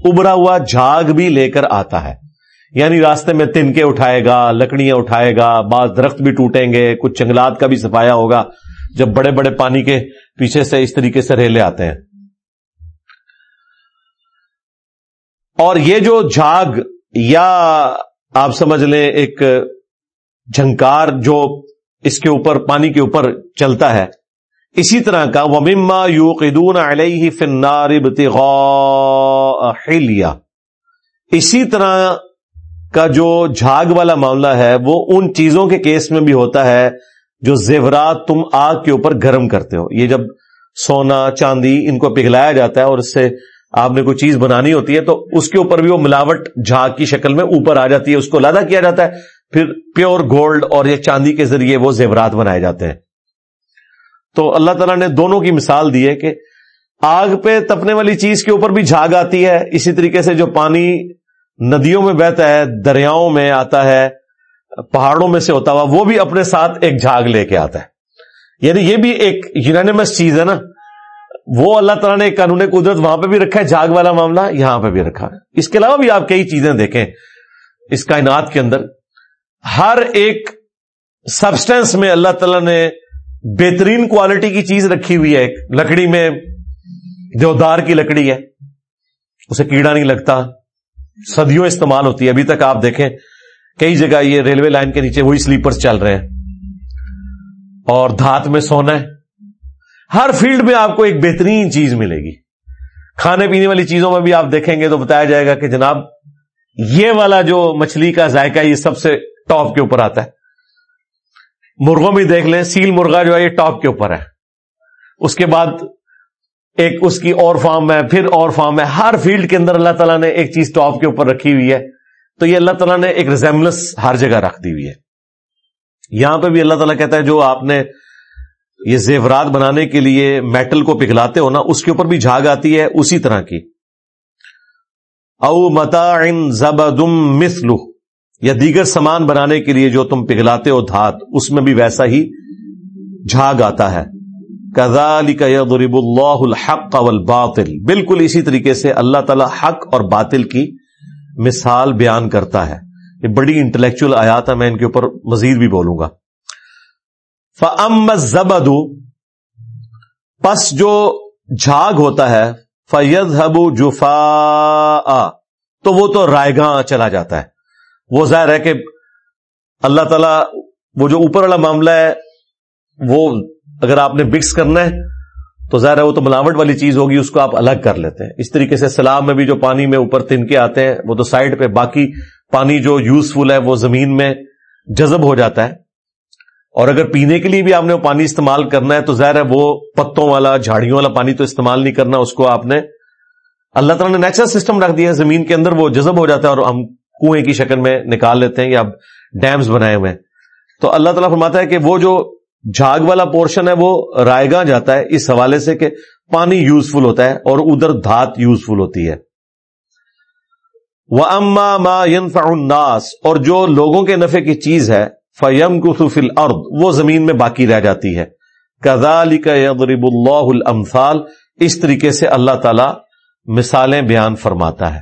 ابھرا ہوا جھاگ بھی لے کر آتا ہے۔ یعنی راستے میں تنکے اٹھائے گا، لکڑیاں اٹھائے گا، بعض درخت بھی ٹوٹیں گے، کچھ جنگلات کا بھی صفایا ہوگا۔ جب بڑے بڑے پانی کے پیچھے سے اس طریقے سے ریلے آتے ہیں۔ اور یہ جو جھاگ یا آپ سمجھ لیں ایک جھنکار جو اس کے اوپر، پانی کے اوپر چلتا ہے اسی طرح کا ومما یو قدون علیہ فنار اسی طرح کا جو جھاگ والا معاملہ ہے، وہ ان چیزوں کے کیس میں بھی ہوتا ہے جو زیورات تم آگ کے اوپر گرم کرتے ہو۔ یہ جب سونا، چاندی ان کو پگھلایا جاتا ہے اور اس سے آپ نے کوئی چیز بنانی ہوتی ہے تو اس کے اوپر بھی وہ ملاوٹ جھاگ کی شکل میں اوپر آ جاتی ہے، اس کو لادا کیا جاتا ہے۔ پھر پیور گولڈ اور یہ چاندی کے ذریعے وہ زیورات بنائے جاتے ہیں۔ تو اللہ تعالیٰ نے دونوں کی مثال دی ہے کہ آگ پہ تپنے والی چیز کے اوپر بھی جھاگ آتی ہے، اسی طریقے سے جو پانی ندیوں میں بہتا ہے، دریاؤں میں آتا ہے، پہاڑوں میں سے ہوتا ہوا، وہ بھی اپنے ساتھ ایک جھاگ لے کے آتا ہے۔ یعنی یہ بھی ایک یونانیمس چیز ہے نا۔ وہ اللہ تعالیٰ نے قانون قدرت وہاں پہ بھی رکھا ہے، جھاگ والا معاملہ یہاں پہ بھی رکھا ہے۔ اس کے علاوہ بھی آپ کئی چیزیں دیکھیں اس کائنات کے اندر۔ ہر ایک سبسٹینس میں اللہ تعالیٰ نے بہترین کوالٹی کی چیز رکھی ہوئی ہے لکڑی میں دیودار کی لکڑی ہے۔ اسے کیڑا نہیں لگتا۔ صدیوں استعمال ہوتی ہے۔ ابھی تک آپ دیکھیں، کئی جگہ یہ ریلوے لائن کے نیچے وہی سلیپر چل رہے ہیں۔ اور دھات میں سونا ہے۔ ہر فیلڈ میں آپ کو ایک بہترین چیز ملے گی۔ کھانے پینے والی چیزوں میں بھی آپ دیکھیں گے تو بتایا جائے گا کہ جناب، یہ والا جو مچھلی کا ذائقہ یہ سب سے ٹاپ کے اوپر آتا ہے۔ مرغوں بھی دیکھ لیں، سیل مرغا جو ہے یہ ٹاپ کے اوپر ہے۔ اس کے بعد ایک اس کی اور فارم ہے، پھر اور فارم ہے۔ ہر فیلڈ کے اندر اللہ تعالیٰ نے ایک چیز ٹاپ کے اوپر رکھی ہوئی ہے۔ تو یہ اللہ تعالیٰ نے ایک ریزمبلس ہر جگہ رکھ دی ہوئی ہے۔ یہاں پہ بھی اللہ تعالیٰ کہتا ہے، جو آپ نے یہ زیورات بنانے کے لیے میٹل کو پگھلاتے ہو نا، اس کے اوپر بھی جھاگ آتی ہے اسی طرح کی۔ او متا زبدم مسلو یا دیگر سامان بنانے کے لیے جو تم پگھلاتے ہو دھات، اس میں بھی ویسا ہی جھاگ آتا ہے۔ کزال کا اللہ الحق اول باطل بالکل اسی طریقے سے اللہ تعالی حق اور باطل کی مثال بیان کرتا ہے۔ یہ بڑی انٹلیکچل آیات ہے میں ان کے اوپر مزید بھی بولوں گا۔ فم زبد پس جو جھاگ ہوتا ہے فیض ہبو جفا تو وہ تو رائے گاہ چلا جاتا ہے۔ وہ ظاہر ہے کہ اللہ تعالی وہ جو اوپر والا معاملہ ہے، وہ اگر آپ نے بکس کرنا ہے، تو ظاہر ہے وہ تو ملاوٹ والی چیز ہوگی، اس کو آپ الگ کر لیتے ہیں۔ اس طریقے سے سلام میں بھی جو پانی میں اوپر تنکے آتے ہیں، وہ تو سائڈ پہ باقی پانی جو یوزفل ہے، وہ زمین میں جذب ہو جاتا ہے۔ اور اگر پینے کے لیے بھی آپ نے وہ پانی استعمال کرنا ہے، تو ظاہر ہے وہ پتوں والا، جھاڑیوں والا پانی تو استعمال نہیں کرنا، اس کو آپ نے اللہ تعالیٰ نے نیچرل سسٹم رکھ دیا ہے، زمین کے اندر وہ جذب ہو جاتا ہے اور ہم کنویں کی شکل میں نکال لیتے ہیں یا ڈیمز بنائے ہوئے تو اللہ تعالیٰ فرماتا ہے کہ وہ جو جھاگ والا پورشن ہے، وہ رائے گاہ جاتا ہے۔ اس حوالے سے کہ پانی یوزفل ہوتا ہے اور ادھر دھات یوزفل ہوتی ہے۔ وہ اما ما الناس، اور جو لوگوں کے نفے کی چیز ہے فیم کسفل ارد وہ زمین میں باقی رہ جاتی ہے۔ کزال کا یغرب اللہ المفال اس طریقے سے اللہ تعالی مثالیں بیان فرماتا ہے۔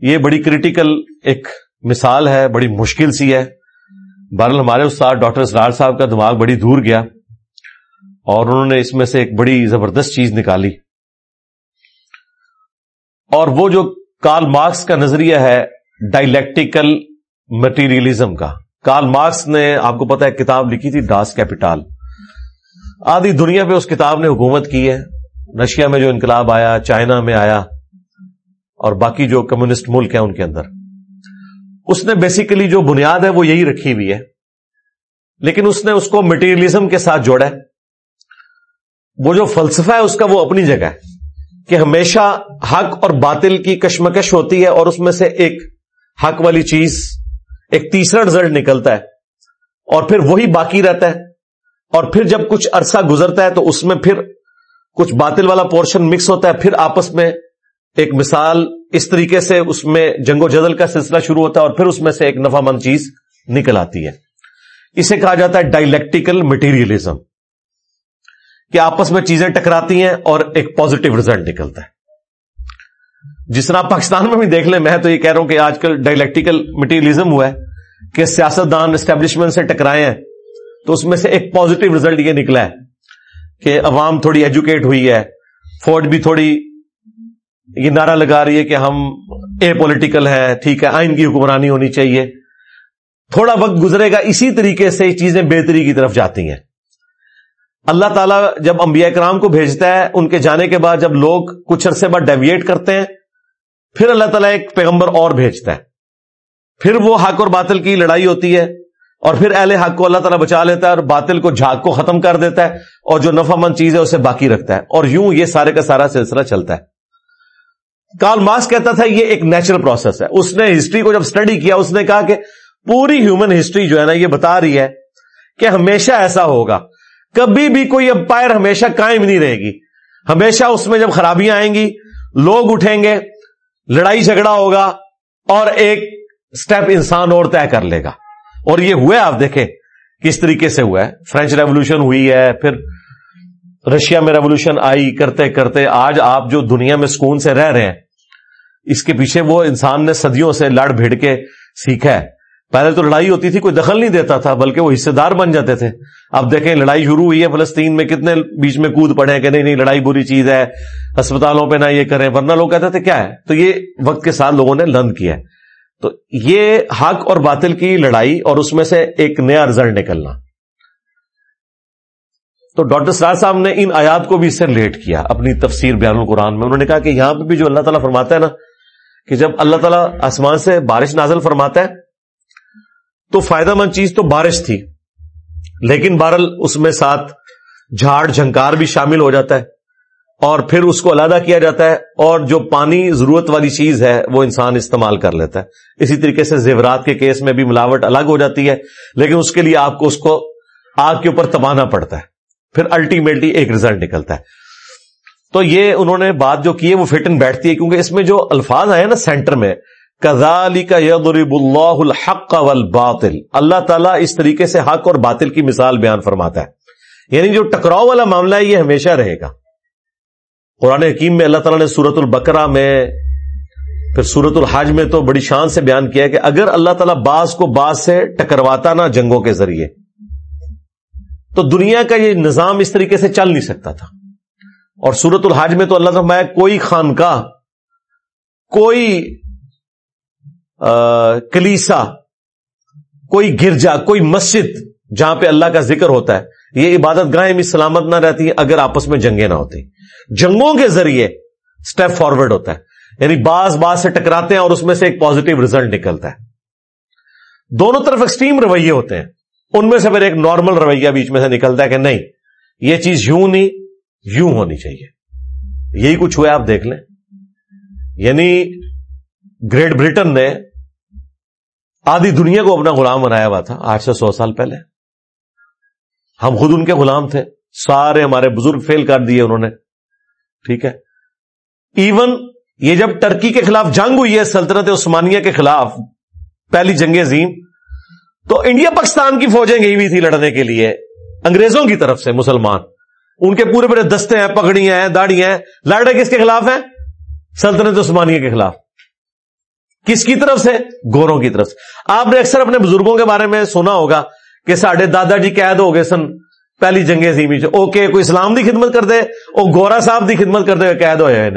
یہ بڑی کریٹیکل ایک مثال ہے، بڑی مشکل سی ہے۔ بہرحال ہمارے استاد ڈاکٹر اسرار صاحب کا دماغ بڑی دور گیا اور انہوں نے اس میں سے ایک بڑی زبردست چیز نکالی۔ اور وہ جو کارل مارکس کا نظریہ ہے، ڈائلیکٹیکل مٹیریلزم کا۔ کارل مارکس نے، آپ کو پتا ہے کتاب لکھی تھی ڈاس کیپیٹال۔ آدھی دنیا پہ اس کتاب نے حکومت کی ہے۔ رشیا میں جو انقلاب آیا، چائنا میں آیا اور باقی جو کمیونسٹ ملک ہیں ان کے اندر۔ اس نے بیسیکلی جو بنیاد ہے وہ یہی رکھی ہوئی ہے۔ لیکن اس نے اس کو مٹیریلزم کے ساتھ جوڑا ہے۔ وہ جو فلسفہ ہے اس کا وہ اپنی جگہ ہے کہ ہمیشہ حق اور باطل کی کشمکش ہوتی ہے اور اس میں سے ایک حق والی چیز، ایک تیسرا رزلٹ نکلتا ہے۔ اور پھر وہی باقی رہتا ہے۔ اور پھر جب کچھ عرصہ گزرتا ہے تو اس میں پھر کچھ باطل والا پورشن مکس ہوتا ہے۔ پھر آپس میں ایک مثال اس طریقے سے اس میں جنگ و جدل کا سلسلہ شروع ہوتا ہے اور پھر اس میں سے ایک نفع مند چیز نکل آتی ہے۔ اسے کہا جاتا ہے ڈائلیکٹیکل مٹیریلزم کہ آپس میں چیزیں ٹکراتی ہیں اور ایک پازیٹو ریزلٹ نکلتا ہے۔ جس طرح پاکستان میں بھی دیکھ لیں، میں تو یہ کہہ رہا ہوں کہ آج کل ڈائلیکٹیکل مٹیریلزم ہوا ہے کہ سیاست دان اسٹیبلشمنٹ سے ٹکرائے ہیں۔ تو اس میں سے ایک پازیٹو ریزلٹ یہ نکلا ہے کہ عوام تھوڑی ایجوکیٹ ہوئی ہے فوج بھی تھوڑی یہ نعرہ لگا رہی ہے کہ ہم اے پولیٹیکل ہے ٹھیک ہے، آئین کی حکمرانی ہونی چاہیے۔ تھوڑا وقت گزرے گا، اسی طریقے سے چیزیں بہتری کی طرف جاتی ہیں۔ اللہ تعالیٰ جب انبیاء کرام کو بھیجتا ہے، ان کے جانے کے بعد جب لوگ کچھ عرصے بعد ڈیویٹ کرتے ہیں، پھر اللہ تعالیٰ ایک پیغمبر اور بھیجتا ہے۔ پھر وہ حق اور باطل کی لڑائی ہوتی ہے، اور پھر اہل حق کو اللہ تعالیٰ بچا لیتا ہے اور باطل کو جھاگ کو ختم کر دیتا ہے، اور جو نفع مند چیز ہے، اسے باقی رکھتا ہے۔ اور یوں یہ سارے کا سارا سلسلہ چلتا ہے۔ کال ماس کہتا تھا، یہ ایک نیچرل پروسیس ہے۔ اس نے ہسٹری کو جب اسٹڈی کیا، اس نے کہا کہ پوری ہیومن ہسٹری جو ہے نا، یہ بتا رہی ہے کہ ہمیشہ ایسا ہوگا۔ کبھی بھی کوئی امپائر ہمیشہ قائم نہیں رہے گی۔ ہمیشہ اس میں جب خرابیاں آئیں گی، لوگ اٹھیں گے، لڑائی جھگڑا ہوگا اور ایک سٹیپ انسان اور طے کر لے گا۔ اور یہ ہوا آپ دیکھیں کس طریقے سے ہوا ہے۔ فرینچ ریولوشن ہوئی ہے، پھر رشیا میں ریولوشن آئی کرتے کرتے آج آپ جو دنیا میں سکون سے رہ رہے ہیں اس کے پیچھے وہ انسان نے صدیوں سے لڑ بھیڑ کے سیکھا ہے۔ پہلے تو لڑائی ہوتی تھی، کوئی دخل نہیں دیتا تھا، بلکہ وہ حصے دار بن جاتے تھے۔ اب دیکھیں، لڑائی شروع ہوئی ہے فلسطین میں، کتنے بیچ میں کود پڑے کہ نہیں نہیں، لڑائی بری چیز ہے اسپتالوں پہ نہ یہ کریں۔ ورنہ لوگ کہتے تھے، کیا ہے؟ تو یہ وقت کے ساتھ لوگوں نے لند کیا ہے۔ تو یہ حق اور باطل کی لڑائی اور اس میں سے ایک نیا رزلٹ نکلنا۔ تو ڈاکٹر سراج صاحب نے ان آیات کو بھی اس سے ریلیٹ کیا، اپنی تفسیر بیان القرآن میں۔ انہوں نے کہا کہ یہاں پہ بھی جو اللہ تعالیٰ فرماتا ہے نا کہ جب اللہ تعالیٰ آسمان سے بارش نازل فرماتا ہے، تو فائدہ مند چیز تو بارش تھی۔ لیکن بہرل اس میں ساتھ جھاڑ، جھنکار بھی شامل ہو جاتا ہے۔ اور پھر اس کو علیحدہ کیا جاتا ہے، اور جو پانی ضرورت والی چیز ہے، وہ انسان استعمال کر لیتا ہے۔ اسی طریقے سے زیورات کے کیس میں بھی ملاوٹ الگ ہو جاتی ہے، لیکن اس کے لیے آپ کو اس کو آگ کے اوپر تبانا پڑتا ہے۔ پھر الٹیمیٹلی ایک ریزلٹ نکلتا ہے۔ تو یہ انہوں نے بات جو کی ہے وہ فٹ ان بیٹھتی ہے کیونکہ اس میں جو الفاظ آئے نا سینٹر میں کزالی کا یغرب اللہ الحق والباطل۔ اللہ تعالیٰ اس طریقے سے حق اور باطل کی مثال بیان فرماتا ہے۔ یعنی جو ٹکراؤ والا معاملہ ہے، یہ ہمیشہ رہے گا۔ قرآن حکیم میں اللہ تعالیٰ نے سورت البکرا میں، پھر سورت الحج میں تو بڑی شان سے بیان کیا کہ اگر اللہ تعالیٰ بعض کو بعض سے ٹکرواتا نا جنگوں کے ذریعے، تو دنیا کا یہ نظام اس طریقے سے چل نہیں سکتا تھا۔ اور سورت الحج میں تو اللہ تعالیٰ کوئی خانقاہ، کوئی کلیسا، کوئی گرجا، کوئی مسجد جہاں پہ اللہ کا ذکر ہوتا ہے، یہ عبادت گاہیں بھی سلامت نہ رہتی اگر آپس میں جنگیں نہ ہوتی۔ جنگوں کے ذریعے اسٹیپ فارورڈ ہوتا ہے۔ یعنی بعض بعض سے ٹکراتے ہیں اور اس میں سے ایک پازیٹو ریزلٹ نکلتا ہے۔ دونوں طرف ایکسٹریم رویے ہوتے ہیں۔ ان میں سے پھر ایک نارمل رویہ بیچ میں سے نکلتا ہے کہ نہیں، یہ چیز یوں نہیں یوں ہونی چاہیے۔ یہی کچھ ہوا آپ دیکھ لیں۔ یعنی گریٹ برٹن نے آدھی دنیا کو اپنا غلام بنایا ہوا تھا، آٹھ سے سو سال پہلے۔ ہم خود ان کے غلام تھے۔ سارے ہمارے بزرگ فیل کر دیے انہوں نے۔ ٹھیک ہے۔ ایون یہ جب ٹرکی کے خلاف جنگ ہوئی ہے، سلطنت عثمانیہ کے خلاف پہلی جنگ عظیم، تو انڈیا پاکستان کی فوجیں گئی ہوئی تھی لڑنے کے لیے، انگریزوں کی طرف سے، مسلمان۔ ان کے پورے پورے دستے ہیں، پگڑیاں ہیں، داڑیاں ہیں۔ لڑے کس کے خلاف ہیں؟ سلطنت عثمانیہ کے خلاف۔ کس کی طرف سے؟ گوروں کی طرف سے۔ آپ نے اکثر اپنے بزرگوں کے بارے میں سنا ہوگا کہ ساڈے دادا جی قید ہو گئے سن پہلی جنگ عظیمی اوکے، کوئی اسلام دی خدمت کر دے وہ گورا صاحب دی خدمت کرتے ہوئے قید ہوئے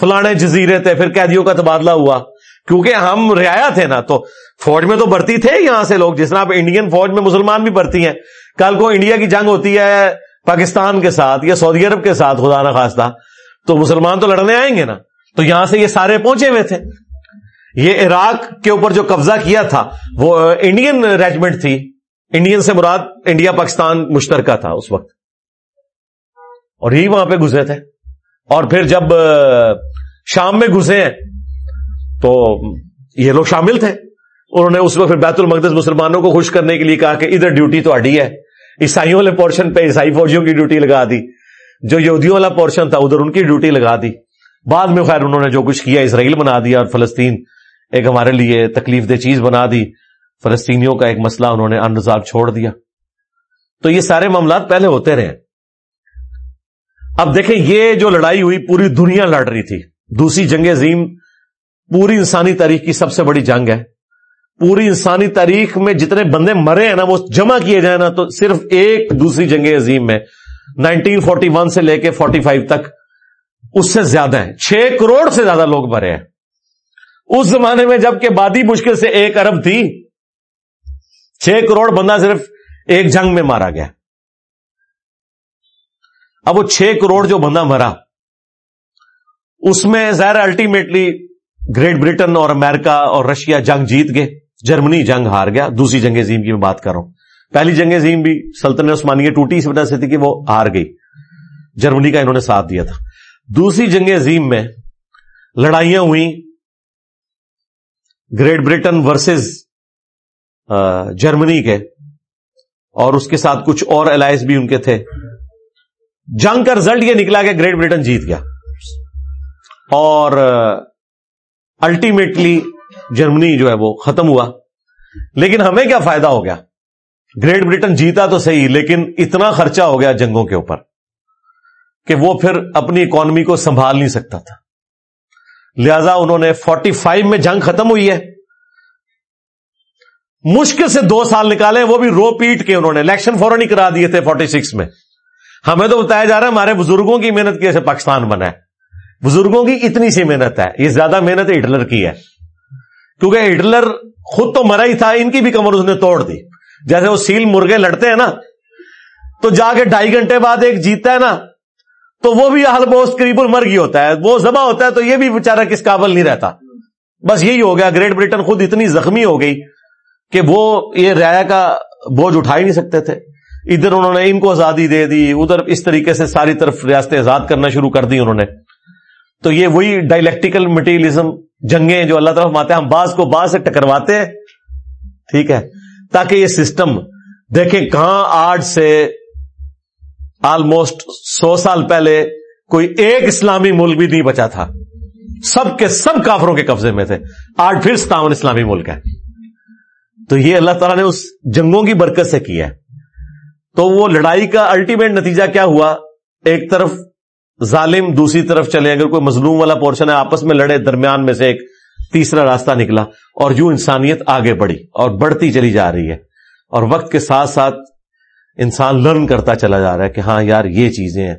فلانے جزیرے تھے پھر قیدیوں کا تبادلہ ہوا۔ کیونکہ ہم رعایا تھے نا، تو فوج میں تو بھرتی تھے یہاں سے لوگ، جس طرح آپ انڈین فوج میں مسلمان بھی بھرتی ہیں۔ کل کو انڈیا کی جنگ ہوتی ہے پاکستان کے ساتھ یا سعودی عرب کے ساتھ، خدا نخواستہ تو مسلمان تو لڑنے آئیں گے نا۔ تو یہاں سے یہ سارے پہنچے ہوئے تھے۔ یہ عراق کے اوپر جو قبضہ کیا تھا، وہ انڈین ریجمنٹ تھی۔ انڈین سے مراد انڈیا پاکستان مشترکہ تھا اس وقت۔ اور یہی وہاں پہ گزرے تھے۔ اور پھر جب شام میں گھسے ہیں تو یہ لوگ شامل تھے۔ انہوں نے اس وقت پھر بیت المقدس مسلمانوں کو خوش کرنے کے لیے کہا کہ ادھر ڈیوٹی تو اڈی ہے۔ عیسائیوں والے پورشن پہ عیسائی فوجیوں کی ڈیوٹی لگا دی۔ جو یہودیوں والا پورشن تھا ادھر ان کی ڈیوٹی لگا دی۔ بعد میں خیر انہوں نے جو کچھ کیا، اسرائیل بنا دیا اور فلسطین ایک ہمارے لیے تکلیف دہ چیز بنا دی۔ فلسطینیوں کا ایک مسئلہ انہوں نے انرزاب چھوڑ دیا۔ تو یہ سارے معاملات پہلے ہوتے رہے۔ اب دیکھیں، یہ جو لڑائی ہوئی، پوری دنیا لڑ رہی تھی۔ دوسری جنگ عظیم پوری انسانی تاریخ کی سب سے بڑی جنگ ہے۔ پوری انسانی تاریخ میں جتنے بندے مرے ہیں نا، وہ جمع کیے جائیں نا، تو صرف ایک دوسری جنگ عظیم میں نائنٹین فورٹی ون سے لے کے فورٹی فائیو تک اس سے زیادہ ہیں۔ چھ کروڑ سے زیادہ لوگ مرے ہیں۔ اس زمانے میں جبکہ بادی مشکل سے ایک ارب تھی، چھ کروڑ بندہ صرف ایک جنگ میں مارا گیا۔ اب وہ چھ کروڑ جو بندہ مرا، اس میں ظاہر الٹیمیٹلی گریٹ برٹن اور امریکہ اور رشیا جنگ جیت گئے، جرمنی جنگ ہار گیا، دوسری جنگ عظیم کی میں بات کر رہا ہوں۔ پہلی جنگ عظیم بھی سلطنت عثمانیہ ٹوٹی اس وجہ سے تھی کہ وہ ہار گئی۔ جرمنی کا انہوں نے ساتھ دیا تھا۔ دوسری جنگ عظیم میں لڑائیاں ہوئی گریٹ برٹن ورسز جرمنی کے اور اس کے ساتھ کچھ اور الائنس بھی ان کے تھے۔ جنگ کا رزلٹ یہ نکلا کہ گریٹ برٹن جیت گیا۔ اور الٹیمیٹلی جرمنی جو ہے وہ ختم ہوا۔ لیکن ہمیں کیا فائدہ ہو گیا؟ گریٹ برٹن جیتا تو صحیح، لیکن اتنا خرچہ ہو گیا جنگوں کے اوپر کہ وہ پھر اپنی اکانومی کو سنبھال نہیں سکتا تھا۔ لہذا انہوں نے فورٹی فائیو میں جنگ ختم ہوئی ہے۔ مشکل سے دو سال نکالے، وہ بھی رو پیٹ کے انہوں نے۔ الیکشن فوراً ہی کرا دیے تھے فورٹی سکس میں۔ ہمیں تو بتایا جا رہا ہے ہمارے بزرگوں کی محنت کیسے پاکستان بنا ہے۔ بزرگوں کی اتنی سی محنت ہے، یہ زیادہ محنت ہٹلر کی ہے۔ کیونکہ ہٹلر خود تو مرا ہی تھا، ان کی بھی کمر اس نے توڑ دی۔ جیسے وہ سیل مرغے لڑتے ہیں نا، تو جا کے ڈھائی گھنٹے بعد ایک جیتا ہے نا، تو وہ بھی حل بوس قریب مر گئی ہوتا ہے۔ وہ ذبح ہوتا ہے تو یہ بھی بےچارا کس قابل نہیں رہتا۔ بس یہی ہو گیا، گریٹ برٹن خود اتنی زخمی ہو گئی کہ وہ یہ ریا کا بوجھ اٹھا ہی نہیں سکتے تھے۔ ادھر انہوں نے ان کو آزادی دے دی، ادھر اس طریقے سے ساری طرف ریاستیں آزاد کرنا شروع کر دی انہوں نے۔ تو یہ وہی ڈائلیکٹیکل مٹیریلزم جنگیں جو اللہ طرف ماتے ہیں، ہم بعض کو بعض سے ٹکرواتے ہیں۔ ٹھیک ہے؟ تاکہ یہ سسٹم دیکھیں کہاں آج سے آلموسٹ سو سال پہلے کوئی ایک اسلامی ملک بھی نہیں بچا تھا۔ سب کے سب کافروں کے قبضے میں تھے۔ آج پھر ستاون اسلامی ملک ہے۔ تو یہ اللہ تعالیٰ نے اس جنگوں کی برکت سے کیا ہے۔ تو وہ لڑائی کا الٹیمیٹ نتیجہ کیا ہوا؟ ایک طرف ظالم دوسری طرف چلے، اگر کوئی مظلوم والا پورشن ہے، آپس میں لڑے، درمیان میں سے ایک تیسرا راستہ نکلا اور یوں انسانیت آگے بڑھی اور بڑھتی چلی جا رہی ہے۔ اور وقت کے ساتھ ساتھ انسان لرن کرتا چلا جا رہا ہے کہ ہاں یار، یہ چیزیں ہیں۔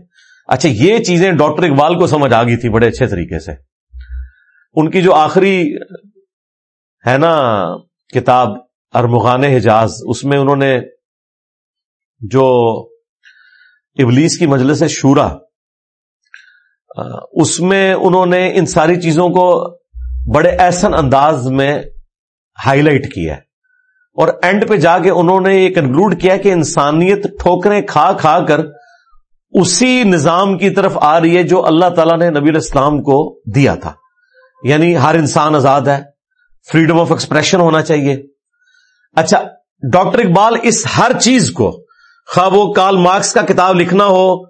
اچھا یہ چیزیں ڈاکٹر اقبال کو سمجھ آ گئی تھی بڑے اچھے طریقے سے۔ ان کی جو آخری ہے نا کتاب ارمغان حجاز، اس میں انہوں نے جو ابلیس کی مجلس شورا اس میں انہوں نے ان ساری چیزوں کو بڑے احسن انداز میں ہائی لائٹ کیا ہے۔ اور اینڈ پہ جا کے انہوں نے یہ کنکلوڈ کیا کہ انسانیت ٹھوکریں کھا کھا کر اسی نظام کی طرف آ رہی ہے جو اللہ تعالیٰ نے نبی الاسلام کو دیا تھا۔ یعنی ہر انسان آزاد ہے فریڈم آف ایکسپریشن ہونا چاہیے۔ اچھا ڈاکٹر اقبال، اس ہر چیز کو، خواہ وہ کال مارکس کا کتاب لکھنا ہو،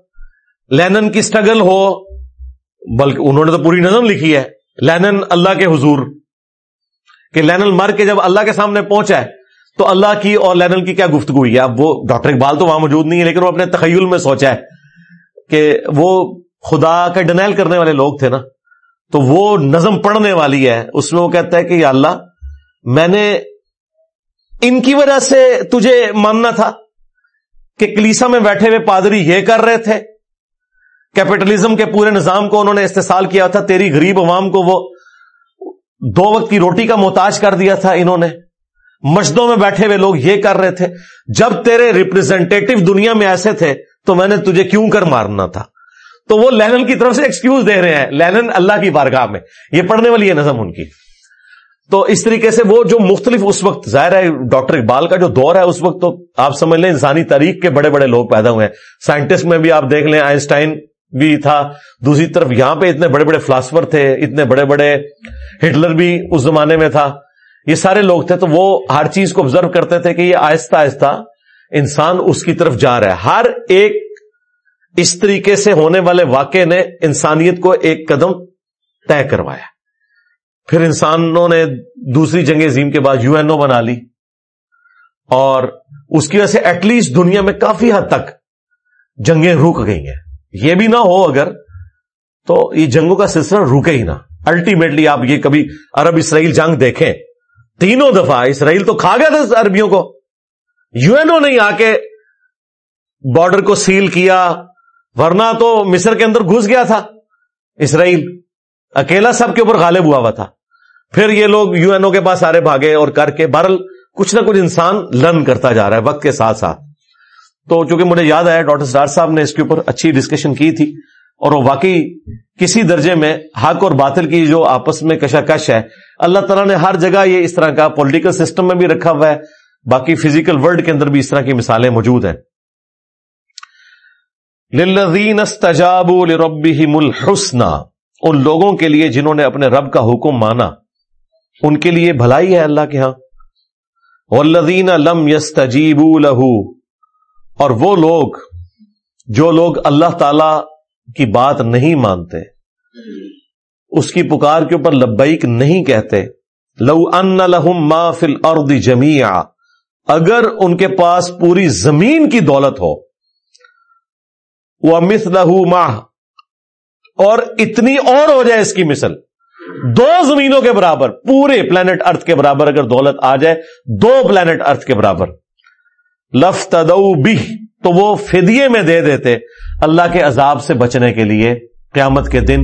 لینن کی سٹرگل ہو بلکہ انہوں نے تو پوری نظم لکھی ہے، لینن اللہ کے حضور۔ کہ لینن مر کے جب اللہ کے سامنے پہنچا ہے، تو اللہ کی اور لینل کی کیا گفتگو ہوئی ہے؟ اب وہ ڈاکٹر اقبال تو وہاں موجود نہیں ہے، لیکن وہ اپنے تخیل میں سوچا ہے کہ وہ خدا کا ڈنیل کرنے والے لوگ تھے نا۔ تو وہ نظم پڑھنے والی ہے۔ اس میں وہ کہتا ہے کہ یا اللہ، میں نے ان کی وجہ سے تجھے ماننا تھا کہ کلیسا میں بیٹھے ہوئے پادری یہ کر رہے تھے۔ کیپٹلزم کے پورے نظام کو انہوں نے استحصال کیا تھا، تیری غریب عوام کو وہ دو وقت کی روٹی کا محتاج کر دیا تھا انہوں نے۔ مسجدوں میں بیٹھے ہوئے لوگ یہ کر رہے تھے، جب تیرے ریپرزینٹیٹو دنیا میں ایسے تھے تو میں نے تجھے کیوں کر مارنا تھا؟ تو وہ لینن کی طرف سے ایکسکیوز دے رہے ہیں لینن اللہ کی بارگاہ میں۔ یہ پڑھنے والی ہے نظم ان کی۔ تو اس طریقے سے وہ جو مختلف اس وقت، ظاہر ہے ڈاکٹر اقبال کا جو دور ہے اس وقت تو آپ سمجھ لیں انسانی تاریخ کے بڑے بڑے لوگ پیدا ہوئے ہیں۔ سائنٹسٹ میں بھی آپ دیکھ لیں، آئنسٹائن بھی تھا۔ دوسری طرف یہاں پہ اتنے بڑے بڑے فلاسفر تھے، اتنے بڑے بڑے ہٹلر بھی اس زمانے میں تھا۔ یہ سارے لوگ تھے تو وہ ہر چیز کو آبزرو کرتے تھے کہ یہ آہستہ آہستہ انسان اس کی طرف جا رہا ہے۔ ہر ایک اس طریقے سے ہونے والے واقع نے انسانیت کو ایک قدم طے کروایا۔ پھر انسانوں نے دوسری جنگ عظیم کے بعد یو این او بنا لی۔ اور اس کی وجہ سے ایٹ لیسٹ دنیا میں کافی حد تک جنگیں رک گئی ہیں۔ یہ بھی نہ ہو اگر تو یہ جنگوں کا سلسلہ رکے ہی نہ۔ الٹیمیٹلی آپ یہ کبھی عرب اسرائیل جنگ دیکھیں، تینوں دفعہ اسرائیل تو کھا گیا تھا عربیوں کو۔ یو این او نہیں آ کے بارڈر کو سیل کیا، ورنہ تو مصر کے اندر گھس گیا تھا۔ اسرائیل اکیلا سب کے اوپر غالب ہوا ہوا تھا۔ پھر یہ لوگ یو این او کے پاس سارے بھاگے اور کر کے بہرل کچھ نہ کچھ انسان لرن کرتا جا رہا ہے وقت کے ساتھ ساتھ۔ تو چونکہ مجھے یاد آیا ڈاکٹر سدار صاحب نے اس کے اوپر اچھی ڈسکشن کی تھی اور وہ واقعی کسی درجے میں حق اور باطل کی جو آپس میں کشاکش ہے، اللہ تعالیٰ نے ہر جگہ یہ اس طرح کا پولیٹیکل سسٹم میں بھی رکھا ہوا ہے، باقی فزیکل ورلڈ کے اندر بھی اس طرح کی مثالیں موجود ہیں۔ للذین استجابوا لربهم الحسنى، ان لوگوں کے لیے جنہوں نے اپنے رب کا حکم مانا، ان کے لیے بھلائی ہے اللہ کے ہاں۔ والذین لم يستجیبوا له اور وہ لوگ جو لوگ اللہ تعالی کی بات نہیں مانتے، اس کی پکار کے اوپر لبیک نہیں کہتے، لو ان لہم ما فی الارض جميعا اگر ان کے پاس پوری زمین کی دولت ہو وہ مس لہ اور اتنی اور ہو جائے اس کی مثل، دو زمینوں کے برابر، پورے پلانٹ ارتھ کے برابر اگر دولت آ جائے، دو پلانٹ ارتھ کے برابر۔ لف بھی تو وہ فدیے میں دے دیتے اللہ کے عذاب سے بچنے کے لیے قیامت کے دن۔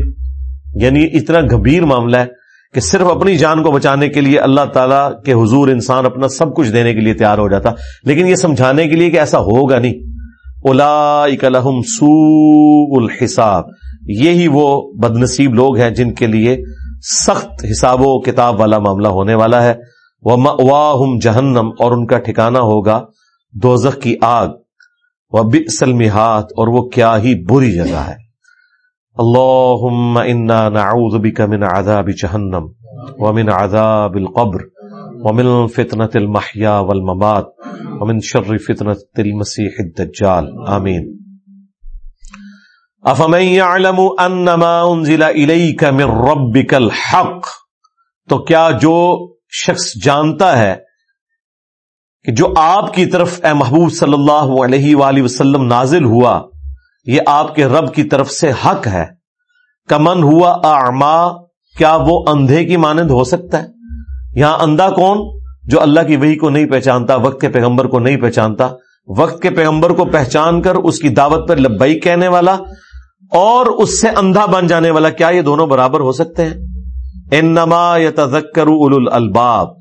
یعنی اتنا گمبھیر معاملہ ہے کہ صرف اپنی جان کو بچانے کے لیے اللہ تعالیٰ کے حضور انسان اپنا سب کچھ دینے کے لیے تیار ہو جاتا۔ لیکن یہ سمجھانے کے لیے کہ ایسا ہوگا نہیں۔ الا سو الحساب۔ یہی وہ بد نصیب لوگ ہیں جن کے لیے سخت حساب و کتاب والا معاملہ ہونے والا ہے۔ وہ جہنم اور ان کا ٹھکانہ ہوگا۔ دوزخ کی آگ وہ بسلمحات اور وہ کیا ہی بری جگہ ہے۔ اللهم انا نعوذ بك من عذاب جهنم ومن عذاب القبر ومن فتنة المحيا والممات ومن شر فتنة المسيح الدجال۔ آمين افمن يعلم انما انزل اليك من ربك الحق، تو کیا جو شخص جانتا ہے کہ جو آپ کی طرف اے محبوب صلی اللہ علیہ وآلہ وسلم نازل ہوا، یہ آپ کے رب کی طرف سے حق ہے۔ کمن ہوا اعما کیا وہ اندھے کی مانند ہو سکتا ہے؟ یہاں اندھا کون؟ جو اللہ کی وہی کو نہیں پہچانتا، وقت کے پیغمبر کو نہیں پہچانتا۔ وقت کے پیغمبر کو پہچان کر اس کی دعوت پر لبئی کہنے والا اور اس سے اندھا بن جانے والا، کیا یہ دونوں برابر ہو سکتے ہیں؟ انما یا تذکر الباب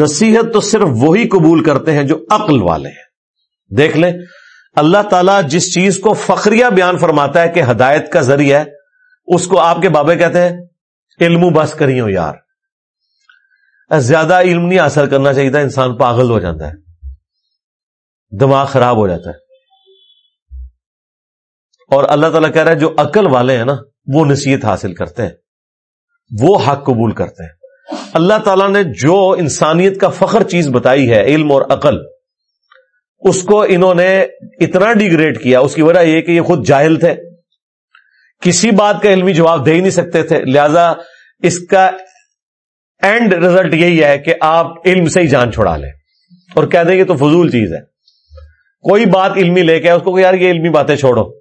نصیحت تو صرف وہی قبول کرتے ہیں جو عقل والے ہیں۔ دیکھ لیں، اللہ تعالیٰ جس چیز کو فخریہ بیان فرماتا ہے کہ ہدایت کا ذریعہ ہے، اس کو آپ کے بابے کہتے ہیں، علم بس کری ہو یار۔ زیادہ علم نہیں حاصل کرنا چاہیے تھا، انسان پاگل ہو جاتا ہے۔ دماغ خراب ہو جاتا ہے۔ اور اللہ تعالیٰ کہہ رہا ہے، جو عقل والے ہیں نا، وہ نصیحت حاصل کرتے ہیں۔ وہ حق قبول کرتے ہیں۔ اللہ تعالیٰ نے جو انسانیت کا فخر چیز بتائی ہے، علم اور عقل، اس کو انہوں نے اتنا ڈیگریڈ کیا۔ اس کی وجہ یہ کہ یہ خود جاہل تھے۔ کسی بات کا علمی جواب دے ہی نہیں سکتے تھے۔ لہذا اس کا اینڈ ریزلٹ یہی ہے کہ آپ علم سے ہی جان چھوڑا لیں۔ اور کہہ دیں گے تو فضول چیز ہے۔ کوئی بات علمی لے کے اس کو کہ یار یہ علمی باتیں چھوڑو۔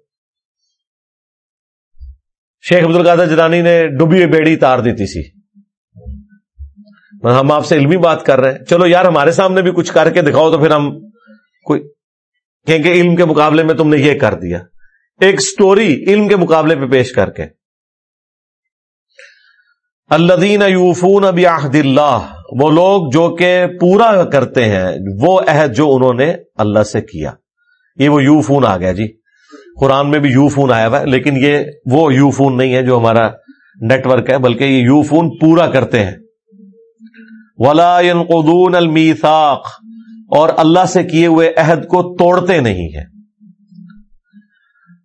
شیخ عبد القادر جرانی نے ڈبی ہوئی بیڑی تار دی تھی سی۔ مطلب ہم آپ سے علمی بات کر رہے ہیں۔ چلو یار، ہمارے سامنے بھی کچھ کر کے دکھاؤ تو پھر ہم کوئی کہیں کہ علم کے مقابلے میں تم نے یہ کر دیا۔ ایک سٹوری علم کے مقابلے پہ پیش کر کے۔ الدین یوفون ابی آحد اللہ، وہ لوگ جو کہ پورا کرتے ہیں، وہ عہد جو انہوں نے اللہ سے کیا۔ یہ وہ یو فون آ گیا جی۔ قرآن میں بھی یو فون آیا ہوا ہے، لیکن یہ وہ یو فون نہیں ہے جو ہمارا نیٹ ورک ہے، بلکہ یہ یو فون پورا کرتے ہیں۔ ولا قدون المیساق اور اللہ سے کیے ہوئے عہد کو توڑتے نہیں ہیں۔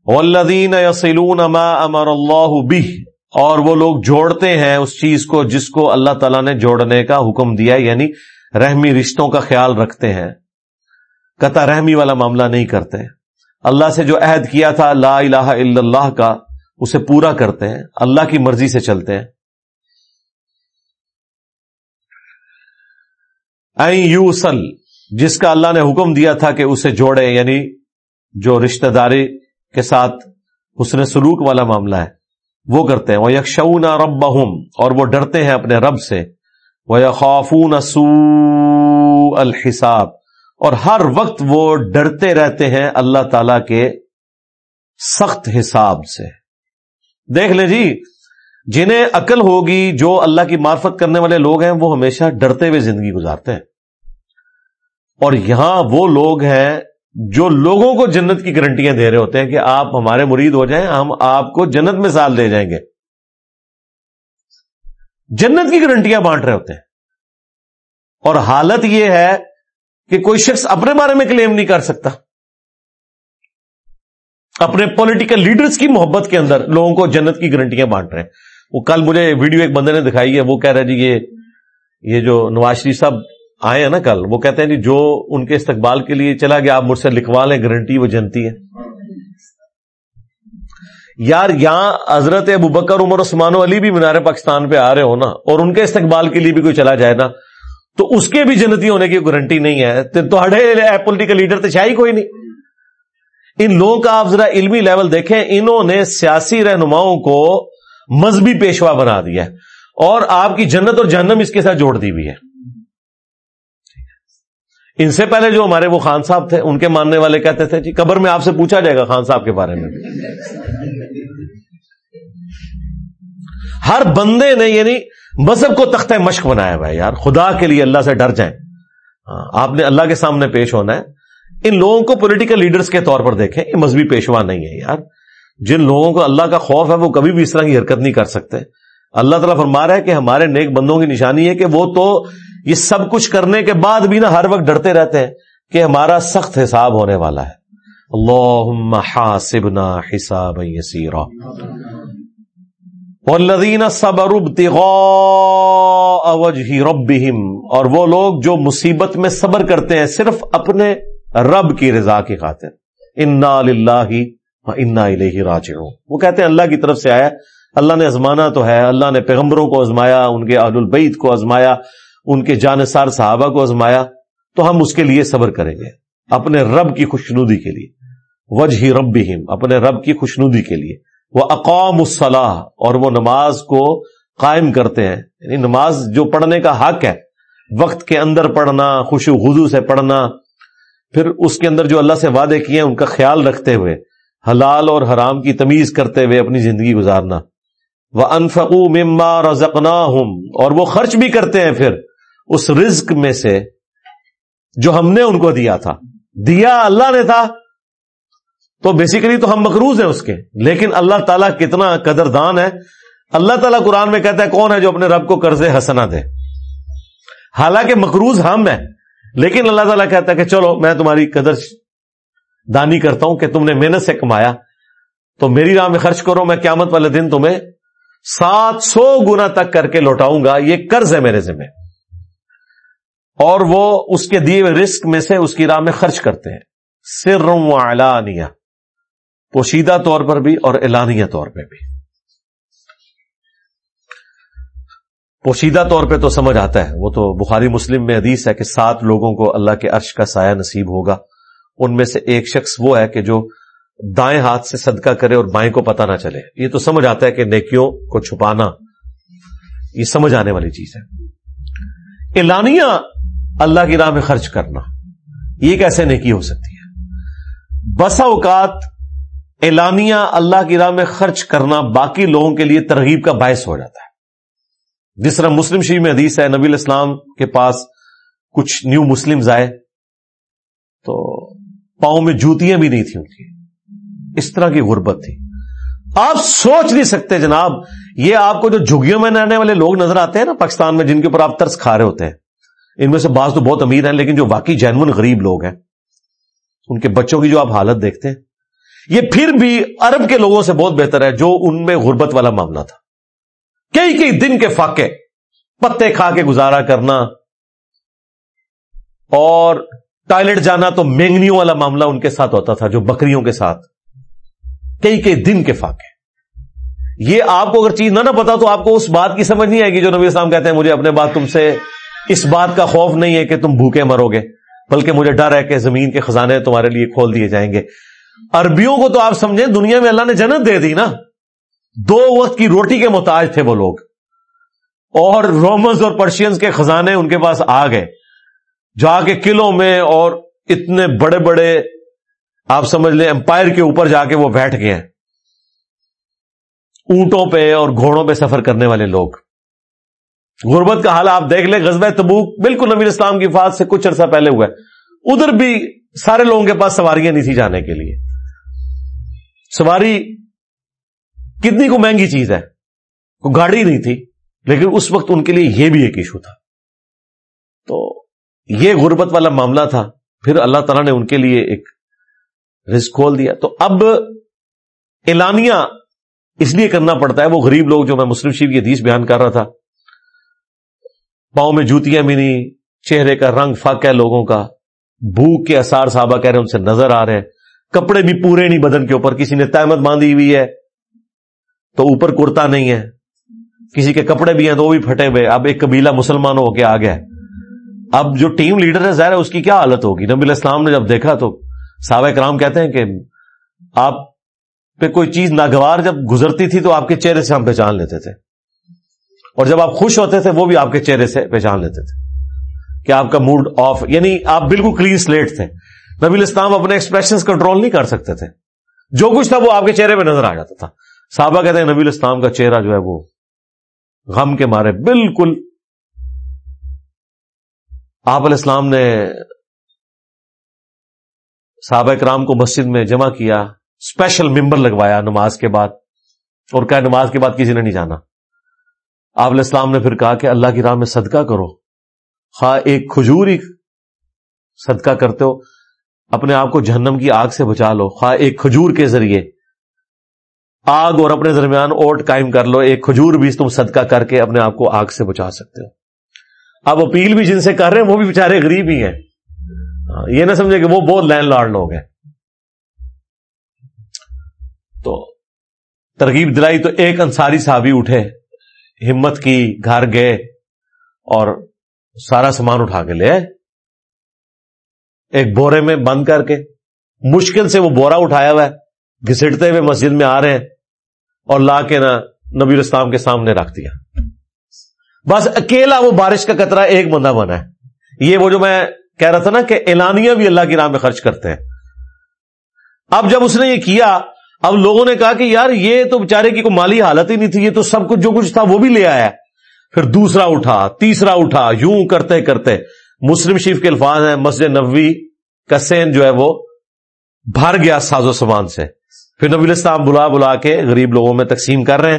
والذین یصلون ما امر اللہ بہ اور وہ لوگ جوڑتے ہیں اس چیز کو جس کو اللہ تعالیٰ نے جوڑنے کا حکم دیا یعنی رحمی رشتوں کا خیال رکھتے ہیں۔ قطع رحمی والا معاملہ نہیں کرتے۔ اللہ سے جو عہد کیا تھا، لا الہ الا اللہ کا، اسے پورا کرتے ہیں۔ اللہ کی مرضی سے چلتے ہیں۔ یوسل، جس کا اللہ نے حکم دیا تھا کہ اسے جوڑے یعنی جو رشتہ داری کے ساتھ حسن سلوک والا معاملہ ہے، وہ کرتے ہیں۔ وہ یکشون رب اور وہ ڈرتے ہیں اپنے رب سے۔ وہ یخافون سو الحساب، اور ہر وقت وہ ڈرتے رہتے ہیں اللہ تعالی کے سخت حساب سے۔ دیکھ لیں جی جنہیں عقل ہوگی، جو اللہ کی معرفت کرنے والے لوگ ہیں، وہ ہمیشہ ڈرتے ہوئے زندگی گزارتے ہیں۔ اور یہاں وہ لوگ ہیں جو لوگوں کو جنت کی گارنٹیاں دے رہے ہوتے ہیں کہ آپ ہمارے مرید ہو جائیں، ہم آپ کو جنت میں سال دے جائیں گے۔ جنت کی گارنٹیاں بانٹ رہے ہوتے ہیں۔ اور حالت یہ ہے کہ کوئی شخص اپنے بارے میں کلیم نہیں کر سکتا۔ اپنے پولیٹیکل لیڈرز کی محبت کے اندر لوگوں کو جنت کی گارنٹیاں بانٹ رہے ہیں۔ وہ کل مجھے ویڈیو ایک بندے نے دکھائی ہے، وہ کہہ رہے جی یہ یہ جو نواز شریف صاحب آئے ہیں نا کل، وہ کہتے ہیں جی جو ان کے استقبال کے لیے چلا گیا، آپ مجھ سے لکھوا لیں گارنٹی وہ جنتی ہے۔ یار، یہاں حضرت ابو بکر، عمر، عثمان و علی بھی مینار پاکستان پہ آ رہے ہو نا، اور ان کے استقبال کے لیے بھی کوئی چلا جائے نا، تو اس کے بھی جنتی ہونے کی گارنٹی نہیں ہے۔ تو پولیٹیکل لیڈر تو چاہیے کوئی نہیں۔ ان لوگوں کا آپ ذرا علمی لیول دیکھیں، انہوں نے سیاسی رہنماؤں کو مذہبی پیشوا بنا دیا ہے، اور آپ کی جنت اور جہنم اس کے ساتھ جوڑ دی ہوئی ہے۔ ان سے پہلے جو ہمارے وہ خان صاحب تھے، ان کے ماننے والے کہتے تھے جی قبر میں آپ سے پوچھا جائے گا خان صاحب کے بارے میں۔ ہر بندے نے یعنی مذہب کو تختہ مشق بنایا ہوا ہے یار، خدا کے لیے اللہ سے ڈر جائیں۔ ہاں، آپ نے اللہ کے سامنے پیش ہونا ہے۔ ان لوگوں کو پولیٹیکل لیڈرز کے طور پر دیکھیں، یہ مذہبی پیشوا نہیں ہے یار۔ جن لوگوں کو اللہ کا خوف ہے، وہ کبھی بھی اس طرح کی حرکت نہیں کر سکتے۔ اللہ تعالیٰ فرما رہا ہے کہ ہمارے نیک بندوں کی نشانی ہے کہ وہ تو یہ سب کچھ کرنے کے بعد بھی نا ہر وقت ڈرتے رہتے ہیں کہ ہمارا سخت حساب ہونے والا ہے۔ اللہ حاسبنا حساب یسیرا۔ والذین صبروا ابتغاء وجہ ربهم اور وہ لوگ جو مصیبت میں صبر کرتے ہیں، صرف اپنے رب کی رضا کی خاطر۔ انا للہ انا الیہ راجعون۔ وہ کہتے ہیں، اللہ کی طرف سے آیا۔ اللہ نے ازمانا تو ہے، اللہ نے پیغمبروں کو ازمایا، ان کے اہل البیت کو ازمایا۔ ان کے جانسار صحابہ کو ازمایا تو ہم اس کے لیے صبر کریں گے، اپنے رب کی خوشنودی کے لیے۔ وجہ رب اپنے رب کی خوشنودی کے لیے۔ وہ اقام الصلاح اور وہ نماز کو قائم کرتے ہیں۔ یعنی نماز جو پڑھنے کا حق ہے، وقت کے اندر پڑھنا خوش غزو سے پڑھنا۔ پھر اس کے اندر جو اللہ سے وعدے کیے ہیں، ان کا خیال رکھتے ہوئے، حلال اور حرام کی تمیز کرتے ہوئے اپنی زندگی گزارنا۔ وہ انفقو مما رزقنا اور وہ خرچ بھی کرتے ہیں پھر۔ اس رزق میں سے جو ہم نے ان کو دیا تھا۔ دیا اللہ نے تھا۔ تو بیسیکلی تو ہم مقروض ہیں اس کے۔ لیکن اللہ تعالیٰ کتنا قدردان ہے۔ اللہ تعالیٰ قرآن میں کہتا ہے، کون ہے جو اپنے رب کو قرض ہسنا دے؟ حالانکہ مقروض ہم ہے لیکن اللہ تعالیٰ کہتا ہے کہ چلو، میں تمہاری قدر دانی کرتا ہوں کہ تم نے محنت سے کمایا۔ تو میری راہ میں خرچ کرو، میں قیامت والے دن تمہیں سات سو گنا تک کر کے لوٹاؤں گا۔ یہ قرض ہے میرے ذمہ اور وہ اس کے دیے ہوئے رسک میں سے اس کی راہ میں خرچ کرتے ہیں۔ سر و اعلانیہ پوشیدہ طور پر بھی اور اعلانیہ طور پہ بھی۔ پوشیدہ طور پہ تو سمجھ آتا ہے۔ وہ تو بخاری مسلم میں حدیث ہے کہ سات لوگوں کو اللہ کے عرش کا سایہ نصیب ہوگا۔ ان میں سے ایک شخص وہ ہے کہ جو دائیں ہاتھ سے صدقہ کرے اور بائیں کو پتہ نہ چلے۔ یہ تو سمجھ آتا ہے کہ نیکیوں کو چھپانا، یہ سمجھ آنے والی چیز ہے۔ اعلانیہ اللہ کی راہ میں خرچ کرنا۔ یہ کیسے نیکی ہو سکتی ہے؟ بسا اوقات اعلانیہ اللہ کی راہ میں خرچ کرنا باقی لوگوں کے لیے ترغیب کا باعث ہو جاتا ہے۔ جس طرح مسلم شریف میں حدیث ہے، نبی الاسلام کے پاس کچھ نیو مسلم آئے تو پاؤں میں جوتیاں بھی نہیں تھیں ان کی۔ اس طرح کی غربت تھی۔ آپ سوچ نہیں سکتے جناب، یہ آپ کو جو جھگیوں میں رہنے والے لوگ نظر آتے ہیں نا پاکستان میں، جن کے اوپر آپ ترس کھا رہے ہوتے ہیں ان میں سے بعض تو بہت امیر ہیں، لیکن جو واقعی جینون غریب لوگ ہیں، ان کے بچوں کی جو آپ حالت دیکھتے ہیں، یہ پھر بھی عرب کے لوگوں سے بہت بہتر ہے، جو ان میں غربت والا معاملہ تھا۔ کئی کئی دن کے فاقے، پتے کھا کے گزارا کرنا، اور ٹوائلٹ جانا تو مینگنیوں والا معاملہ ان کے ساتھ ہوتا تھا، جو بکریوں کے ساتھ۔ کئی کئی دن کے فاقے۔ یہ آپ کو اگر چیز نہ نہ پتا تو آپ کو اس بات کی سمجھ نہیں آئے گی جو نبی اسلام کہتے ہیں، مجھے اپنے بات تم سے اس بات کا خوف نہیں ہے کہ تم بھوکے مرو گے، بلکہ مجھے ڈر ہے کہ زمین کے خزانے تمہارے لیے کھول دیے جائیں گے۔ عربیوں کو تو آپ سمجھیں، دنیا میں اللہ نے جنت دے دی نا۔ دو وقت کی روٹی کے محتاج تھے وہ لوگ۔ اور رومنز اور پرشینز کے خزانے ان کے پاس آ گئے۔ جا کے قلعوں میں اور اتنے بڑے بڑے، آپ سمجھ لیں، امپائر کے اوپر جا کے وہ بیٹھ گئے۔ ہیں اونٹوں پہ اور گھوڑوں پہ سفر کرنے والے لوگ۔ غربت کا حال آپ دیکھ لیں غزب تبوک بالکل نبی اسلام کی فات سے کچھ عرصہ پہلے ہوا ہے۔ ادھر بھی سارے لوگوں کے پاس سواریاں نہیں تھی جانے کے لیے۔ سواری کتنی کو مہنگی چیز ہے کوئی گاڑی نہیں تھی، لیکن اس وقت ان کے لیے یہ بھی ایک ایشو تھا۔ تو یہ غربت والا معاملہ تھا۔ پھر اللہ تعالیٰ نے ان کے لیے ایک رزق کھول دیا۔ تو اب اعلانیہ اس لیے کرنا پڑتا ہے، وہ غریب لوگ جو میں مسلم شریف کی حدیث بیان کر رہا تھا۔ پاؤں میں جوتیاں بھی نہیں، چہرے کا رنگ فاق ہے لوگوں کا۔ بھوک کے اثار صحابہ کہہ رہے ہیں ان سے نظر آ رہے ہیں۔ کپڑے بھی پورے نہیں بدن کے اوپر، کسی نے تحمد باندھی ہوئی ہے۔ تو اوپر کرتا نہیں ہے۔ کسی کے کپڑے بھی ہیں تو وہ بھی پھٹے ہوئے۔ اب ایک قبیلہ مسلمان ہو کے آ گیا اب جو ٹیم لیڈر ہے، ظاہر ہے اس کی کیا حالت ہوگی؟ نبی الاسلام نے جب دیکھا تو صحابہ کرام کہتے ہیں کہ آپ پہ کوئی چیز ناگوار جب گزرتی تھی تو آپ کے چہرے سے ہم پہچان لیتے تھے۔ اور جب آپ خوش ہوتے تھے، وہ بھی آپ کے چہرے سے پہچان لیتے تھے کہ آپ کا موڈ آف یعنی آپ بالکل کلین سلیٹ تھے۔ نبی الاسلام اپنے ایکسپریشن کنٹرول نہیں کر سکتے تھے۔ جو کچھ تھا، وہ آپ کے چہرے پہ نظر آ جاتا تھا۔ صحابہ کہتے ہیں، نبی الاسلام کا چہرہ جو ہے، وہ غم کے مارے بالکل۔ آپ علیہ السلام نے صحابہ کرام کو مسجد میں جمع کیا اسپیشل ممبر لگوایا نماز کے بعد۔ اور کہا نماز کے بعد کسی نے نہیں جانا؟ آپ علیہ السلام نے پھر کہا کہ اللہ کی راہ میں صدقہ کرو۔ خواہ ایک کھجور ہی صدقہ کرتے ہو، اپنے آپ کو جہنم کی آگ سے بچا لو۔ خواہ ایک کھجور کے ذریعے۔ آگ اور اپنے درمیان اوٹ قائم کر لو۔ ایک کھجور بھی تم صدقہ کر کے اپنے آپ کو آگ سے بچا سکتے ہو۔ اب اپیل بھی جن سے کر رہے ہیں، وہ بھی بےچارے غریب ہی ہیں۔ ہاں، یہ نہ سمجھے کہ وہ بہت لینڈ لارڈ لوگ ہیں۔ تو ترغیب دلائی تو ایک انصاری صحابی اٹھے۔ ہمت کی گھر گئے اور سارا سامان اٹھا کے لے ایک بورے میں بند کر کے، مشکل سے وہ بورا اٹھایا ہوا ہے۔ گھسٹتے ہوئے مسجد میں آ رہے ہیں اور لا کے نا نبی الاسلام کے سامنے رکھ دیا۔ بس اکیلا وہ بارش کا قطرہ ایک بندہ بنا ہے۔ یہ وہ جو میں کہہ رہا تھا نا کہ اعلانیہ بھی اللہ کی راہ میں خرچ کرتے ہیں۔ اب جب اس نے یہ کیا اب لوگوں نے کہا کہ یار یہ تو بےچارے کی کوئی مالی حالت ہی نہیں تھی، یہ تو سب کچھ جو کچھ تھا وہ بھی لے آیا پھر دوسرا اٹھا، تیسرا اٹھا، یوں کرتے کرتے۔ مسلم شریف کے الفاظ ہیں، مسجد نبوی کا سین جو ہے وہ بھر گیا ساز و سامان سے۔ پھر نبی الاسلام بلا بلا کے غریب لوگوں میں تقسیم کر رہے ہیں۔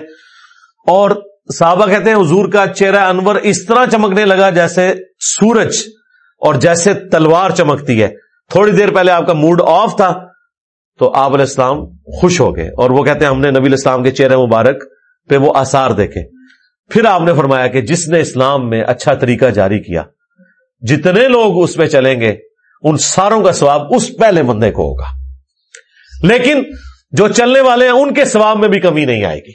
اور صحابہ کہتے ہیں، حضور کا چہرہ انور اس طرح چمکنے لگا جیسے سورج اور جیسے تلوار چمکتی ہے۔ تھوڑی دیر پہلے آپ کا موڈ آف تھا۔ تو آپ علیہ السلام خوش ہو گئے اور وہ کہتے ہیں ہم نے نبی الاسلام کے چہرے مبارک پہ وہ آثار دیکھے۔ پھر آپ نے فرمایا کہ جس نے اسلام میں اچھا طریقہ جاری کیا، جتنے لوگ اس پہ چلیں گے، ان ساروں کا سواب اس پہلے بندے کو ہوگا۔ لیکن جو چلنے والے ہیں، ان کے سواب میں بھی کمی نہیں آئے گی۔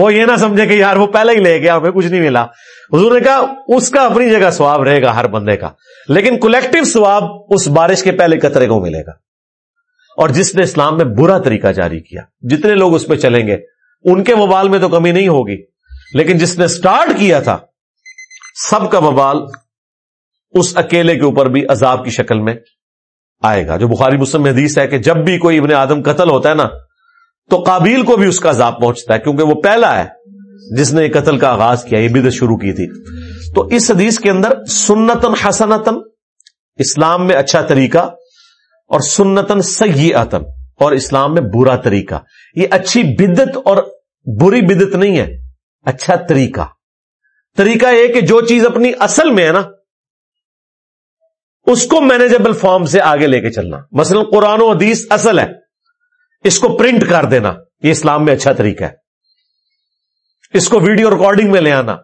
وہ یہ نہ سمجھے کہ یار وہ پہلے ہی لے گیا ہمیں کچھ نہیں ملا۔ حضور نے کہا، اس کا اپنی جگہ سواب رہے گا ہر بندے کا۔ لیکن کولیکٹو سواب اس بارش کے پہلے قطرے کو ملے گا۔ اور جس نے اسلام میں برا طریقہ جاری کیا، جتنے لوگ اس پہ چلیں گے، ان کے وبال میں تو کمی نہیں ہوگی، لیکن جس نے سٹارٹ کیا تھا، سب کا وبال اس اکیلے کے اوپر بھی عذاب کی شکل میں آئے گا۔ جو بخاری مسلم حدیث ہے کہ جب بھی کوئی ابن آدم قتل ہوتا ہے نا، تو قابیل کو بھی اس کا عذاب پہنچتا ہے، کیونکہ وہ پہلا ہے جس نے قتل کا آغاز کیا، یہ بدت شروع کی تھی۔ تو اس حدیث کے اندر سنتن حسنتن اسلام میں اچھا طریقہ اور سنتن سی اور اسلام میں برا طریقہ۔ یہ اچھی بدت اور بری بدت نہیں ہے اچھا طریقہ۔ طریقہ یہ کہ جو چیز اپنی اصل میں ہے نا، اس کو مینیجبل فارم سے آگے لے کے چلنا۔ مثلا قرآن و حدیث اصل ہے، اس کو پرنٹ کر دینا یہ اسلام میں اچھا طریقہ ہے۔ اس کو ویڈیو ریکارڈنگ میں لے آنا،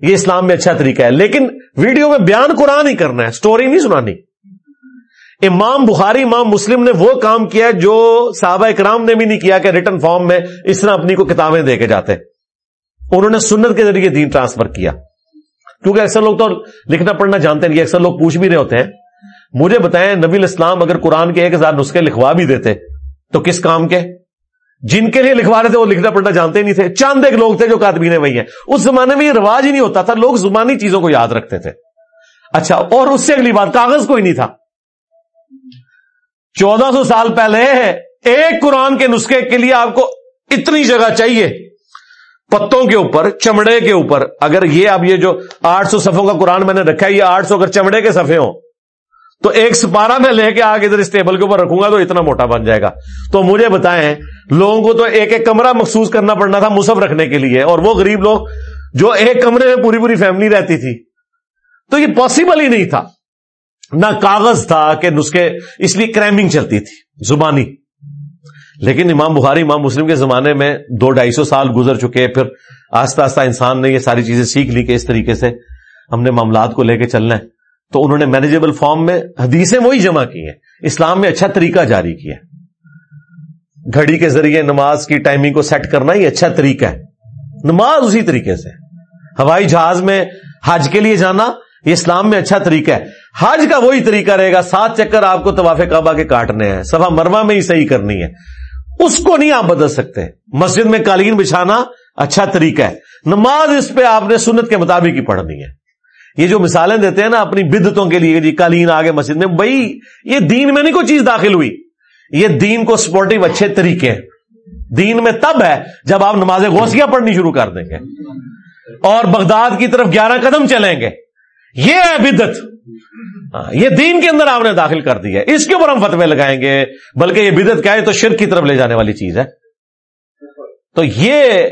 یہ اسلام میں اچھا طریقہ ہے۔ لیکن ویڈیو میں بیان قرآن ہی کرنا ہے سٹوری نہیں سنانی۔ امام بخاری، امام مسلم نے وہ کام کیا جو صحابہ اکرام نے بھی نہیں کیا کہ ریٹرن فارم میں اس طرح اپنی کو کتابیں دے کے جاتے۔ انہوں نے سنت کے ذریعے دین ٹرانسفر کیا۔ کیونکہ اکثر لوگ تو لکھنا پڑھنا جانتے نہیں، اکثر لوگ پوچھ بھی رہے ہوتے ہیں۔ مجھے بتائیں، نبی الاسلام اگر قرآن کے ایک ہزار نسخے لکھوا بھی دیتے، تو کس کام کے؟ جن کے لیے لکھوا رہے تھے، وہ لکھنا پڑھنا جانتے نہیں تھے۔ چاند ایک لوگ تھے جو کاتبینے وہی ہیں۔ اس زمانے میں یہ رواج ہی نہیں ہوتا تھا، لوگ زبانی چیزوں کو یاد رکھتے تھے۔ اچھا اور اس سے اگلی بات، کاغذ کوئی نہیں تھا۔ چودہ سو سال پہلے ایک قرآن کے نسخے کے لیے آپ کو اتنی جگہ چاہیے۔ پتوں کے اوپر، چمڑے کے اوپر۔ اگر یہ اب یہ جو آٹھ سو صفوں کا قرآن میں نے رکھا ہے، یہ آٹھ سو اگر چمڑے کے صفے ہوں، تو ایک سپارہ میں لے کے آگے ادھر اس ٹیبل کے اوپر رکھوں گا تو اتنا موٹا بن جائے گا۔ تو مجھے بتائیں، لوگوں کو تو ایک ایک کمرہ محسوس کرنا پڑنا تھا مصف رکھنے کے لیے، اور وہ غریب لوگ جو ایک کمرے میں پوری پوری فیملی رہتی تھی۔ تو یہ پاسبل ہی نہیں تھا۔ نہ کاغذ تھا کہ نسخے، اس لیے کریمنگ چلتی تھی، زبانی۔ لیکن امام بخاری، امام مسلم کے زمانے میں دو ڈھائی سو سال گزر چکے، پھر آہستہ آہستہ انسان نے یہ ساری چیزیں سیکھ لی کہ اس طریقے سے ہم نے معاملات کو لے کے چلنا ہے۔ تو انہوں نے مینیجیبل فارم میں حدیثیں وہی جمع کی ہیں۔ اسلام میں اچھا طریقہ جاری کیا گھڑی کے ذریعے نماز کی ٹائمنگ کو سیٹ کرنا یہ اچھا طریقہ ہے۔ نماز اسی طریقے سے۔ ہوائی جہاز میں حج کے لیے جانا یہ اسلام میں اچھا طریقہ ہے۔ حج کا وہی طریقہ رہے گا، سات چکر آپ کو طواف کعبہ کے کاٹنے ہیں۔ سفا مروا میں ہی صحیح کرنی ہے۔ اس کو نہیں آپ بدل سکتے۔ مسجد میں قالین بچھانا اچھا طریقہ ہے۔ نماز اس پہ آپ نے سنت کے مطابق ہی پڑھنی ہے۔ یہ جو مثالیں دیتے ہیں نا اپنی بدتوں کے لیے جی قالین آگے مسجد میں، بھائی یہ دین میں نہیں کوئی چیز داخل ہوئی۔ یہ دین کو سپورٹو اچھے طریقے ہیں۔ دین میں تب ہے جب آپ نماز غوثیہ پڑھنی شروع کر دیں گے۔ اور بغداد کی طرف گیارہ قدم چلیں گے۔ یہ ہے بدت یہ دین کے اندر آپ نے داخل کر دیا اس کے اوپر ہم فتوے لگائیں گے، بلکہ یہ بدت کیا ہے تو شرک کی طرف لے جانے والی چیز ہے۔ تو یہ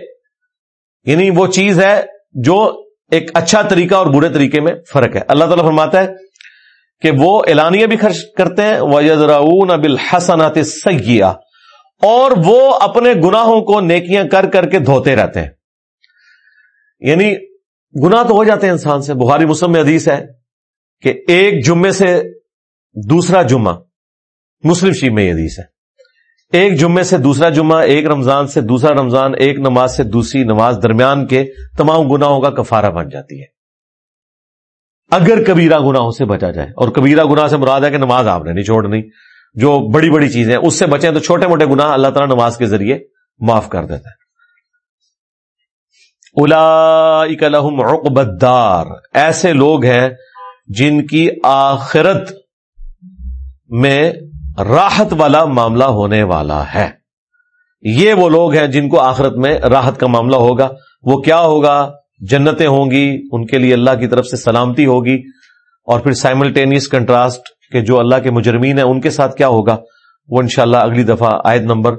یعنی وہ چیز ہے جو ایک اچھا طریقہ اور برے طریقے میں فرق ہے۔ اللہ تعالیٰ فرماتا ہے کہ وہ اعلانیہ بھی خرچ کرتے ہیں وہ بالحسنات سیاح اور وہ اپنے گناہوں کو نیکیاں کر کر کے دھوتے رہتے ہیں۔ یعنی گناہ تو ہو جاتے ہیں انسان سے۔ بخاری مسلم میں حدیث ہے کہ ایک جمعے سے دوسرا جمعہ، مسلم شیب میں یہ حدیث ہے۔ ایک جمعے سے دوسرا جمعہ، ایک رمضان سے دوسرا رمضان، ایک نماز سے دوسری نماز درمیان کے تمام گناہوں کا کفارہ بن جاتی ہے۔ اگر کبیرہ گناہوں سے بچا جائے، اور کبیرہ گناہ سے مراد ہے کہ نماز آپ نے نہیں چھوڑنی، جو بڑی بڑی چیزیں اس سے بچیں تو چھوٹے موٹے گناہ اللہ تعالیٰ نماز کے ذریعے معاف کر دیتا ہے۔ الا عقبدار ایسے لوگ ہیں جن کی آخرت میں راحت والا معاملہ ہونے والا ہے۔ یہ وہ لوگ ہیں جن کو آخرت میں راحت کا معاملہ ہوگا۔ وہ کیا ہوگا؟ جنتیں ہوں گی، ان کے لیے اللہ کی طرف سے سلامتی ہوگی۔ اور پھر سائملٹینیس کنٹراسٹ کہ جو اللہ کے مجرمین ہیں، ان کے ساتھ کیا ہوگا؟ وہ انشاءاللہ اگلی دفعہ آیت نمبر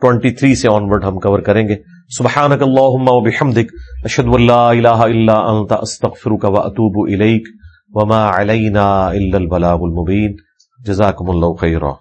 23 سے آن ورڈ ہم کور کریں گے۔ سبحانك اللهم وبحمدك اشهد ان لا اله الا انت استغفرك واتوب اليك وما علينا الا البلاغ المبين جزاكم الله خیرہ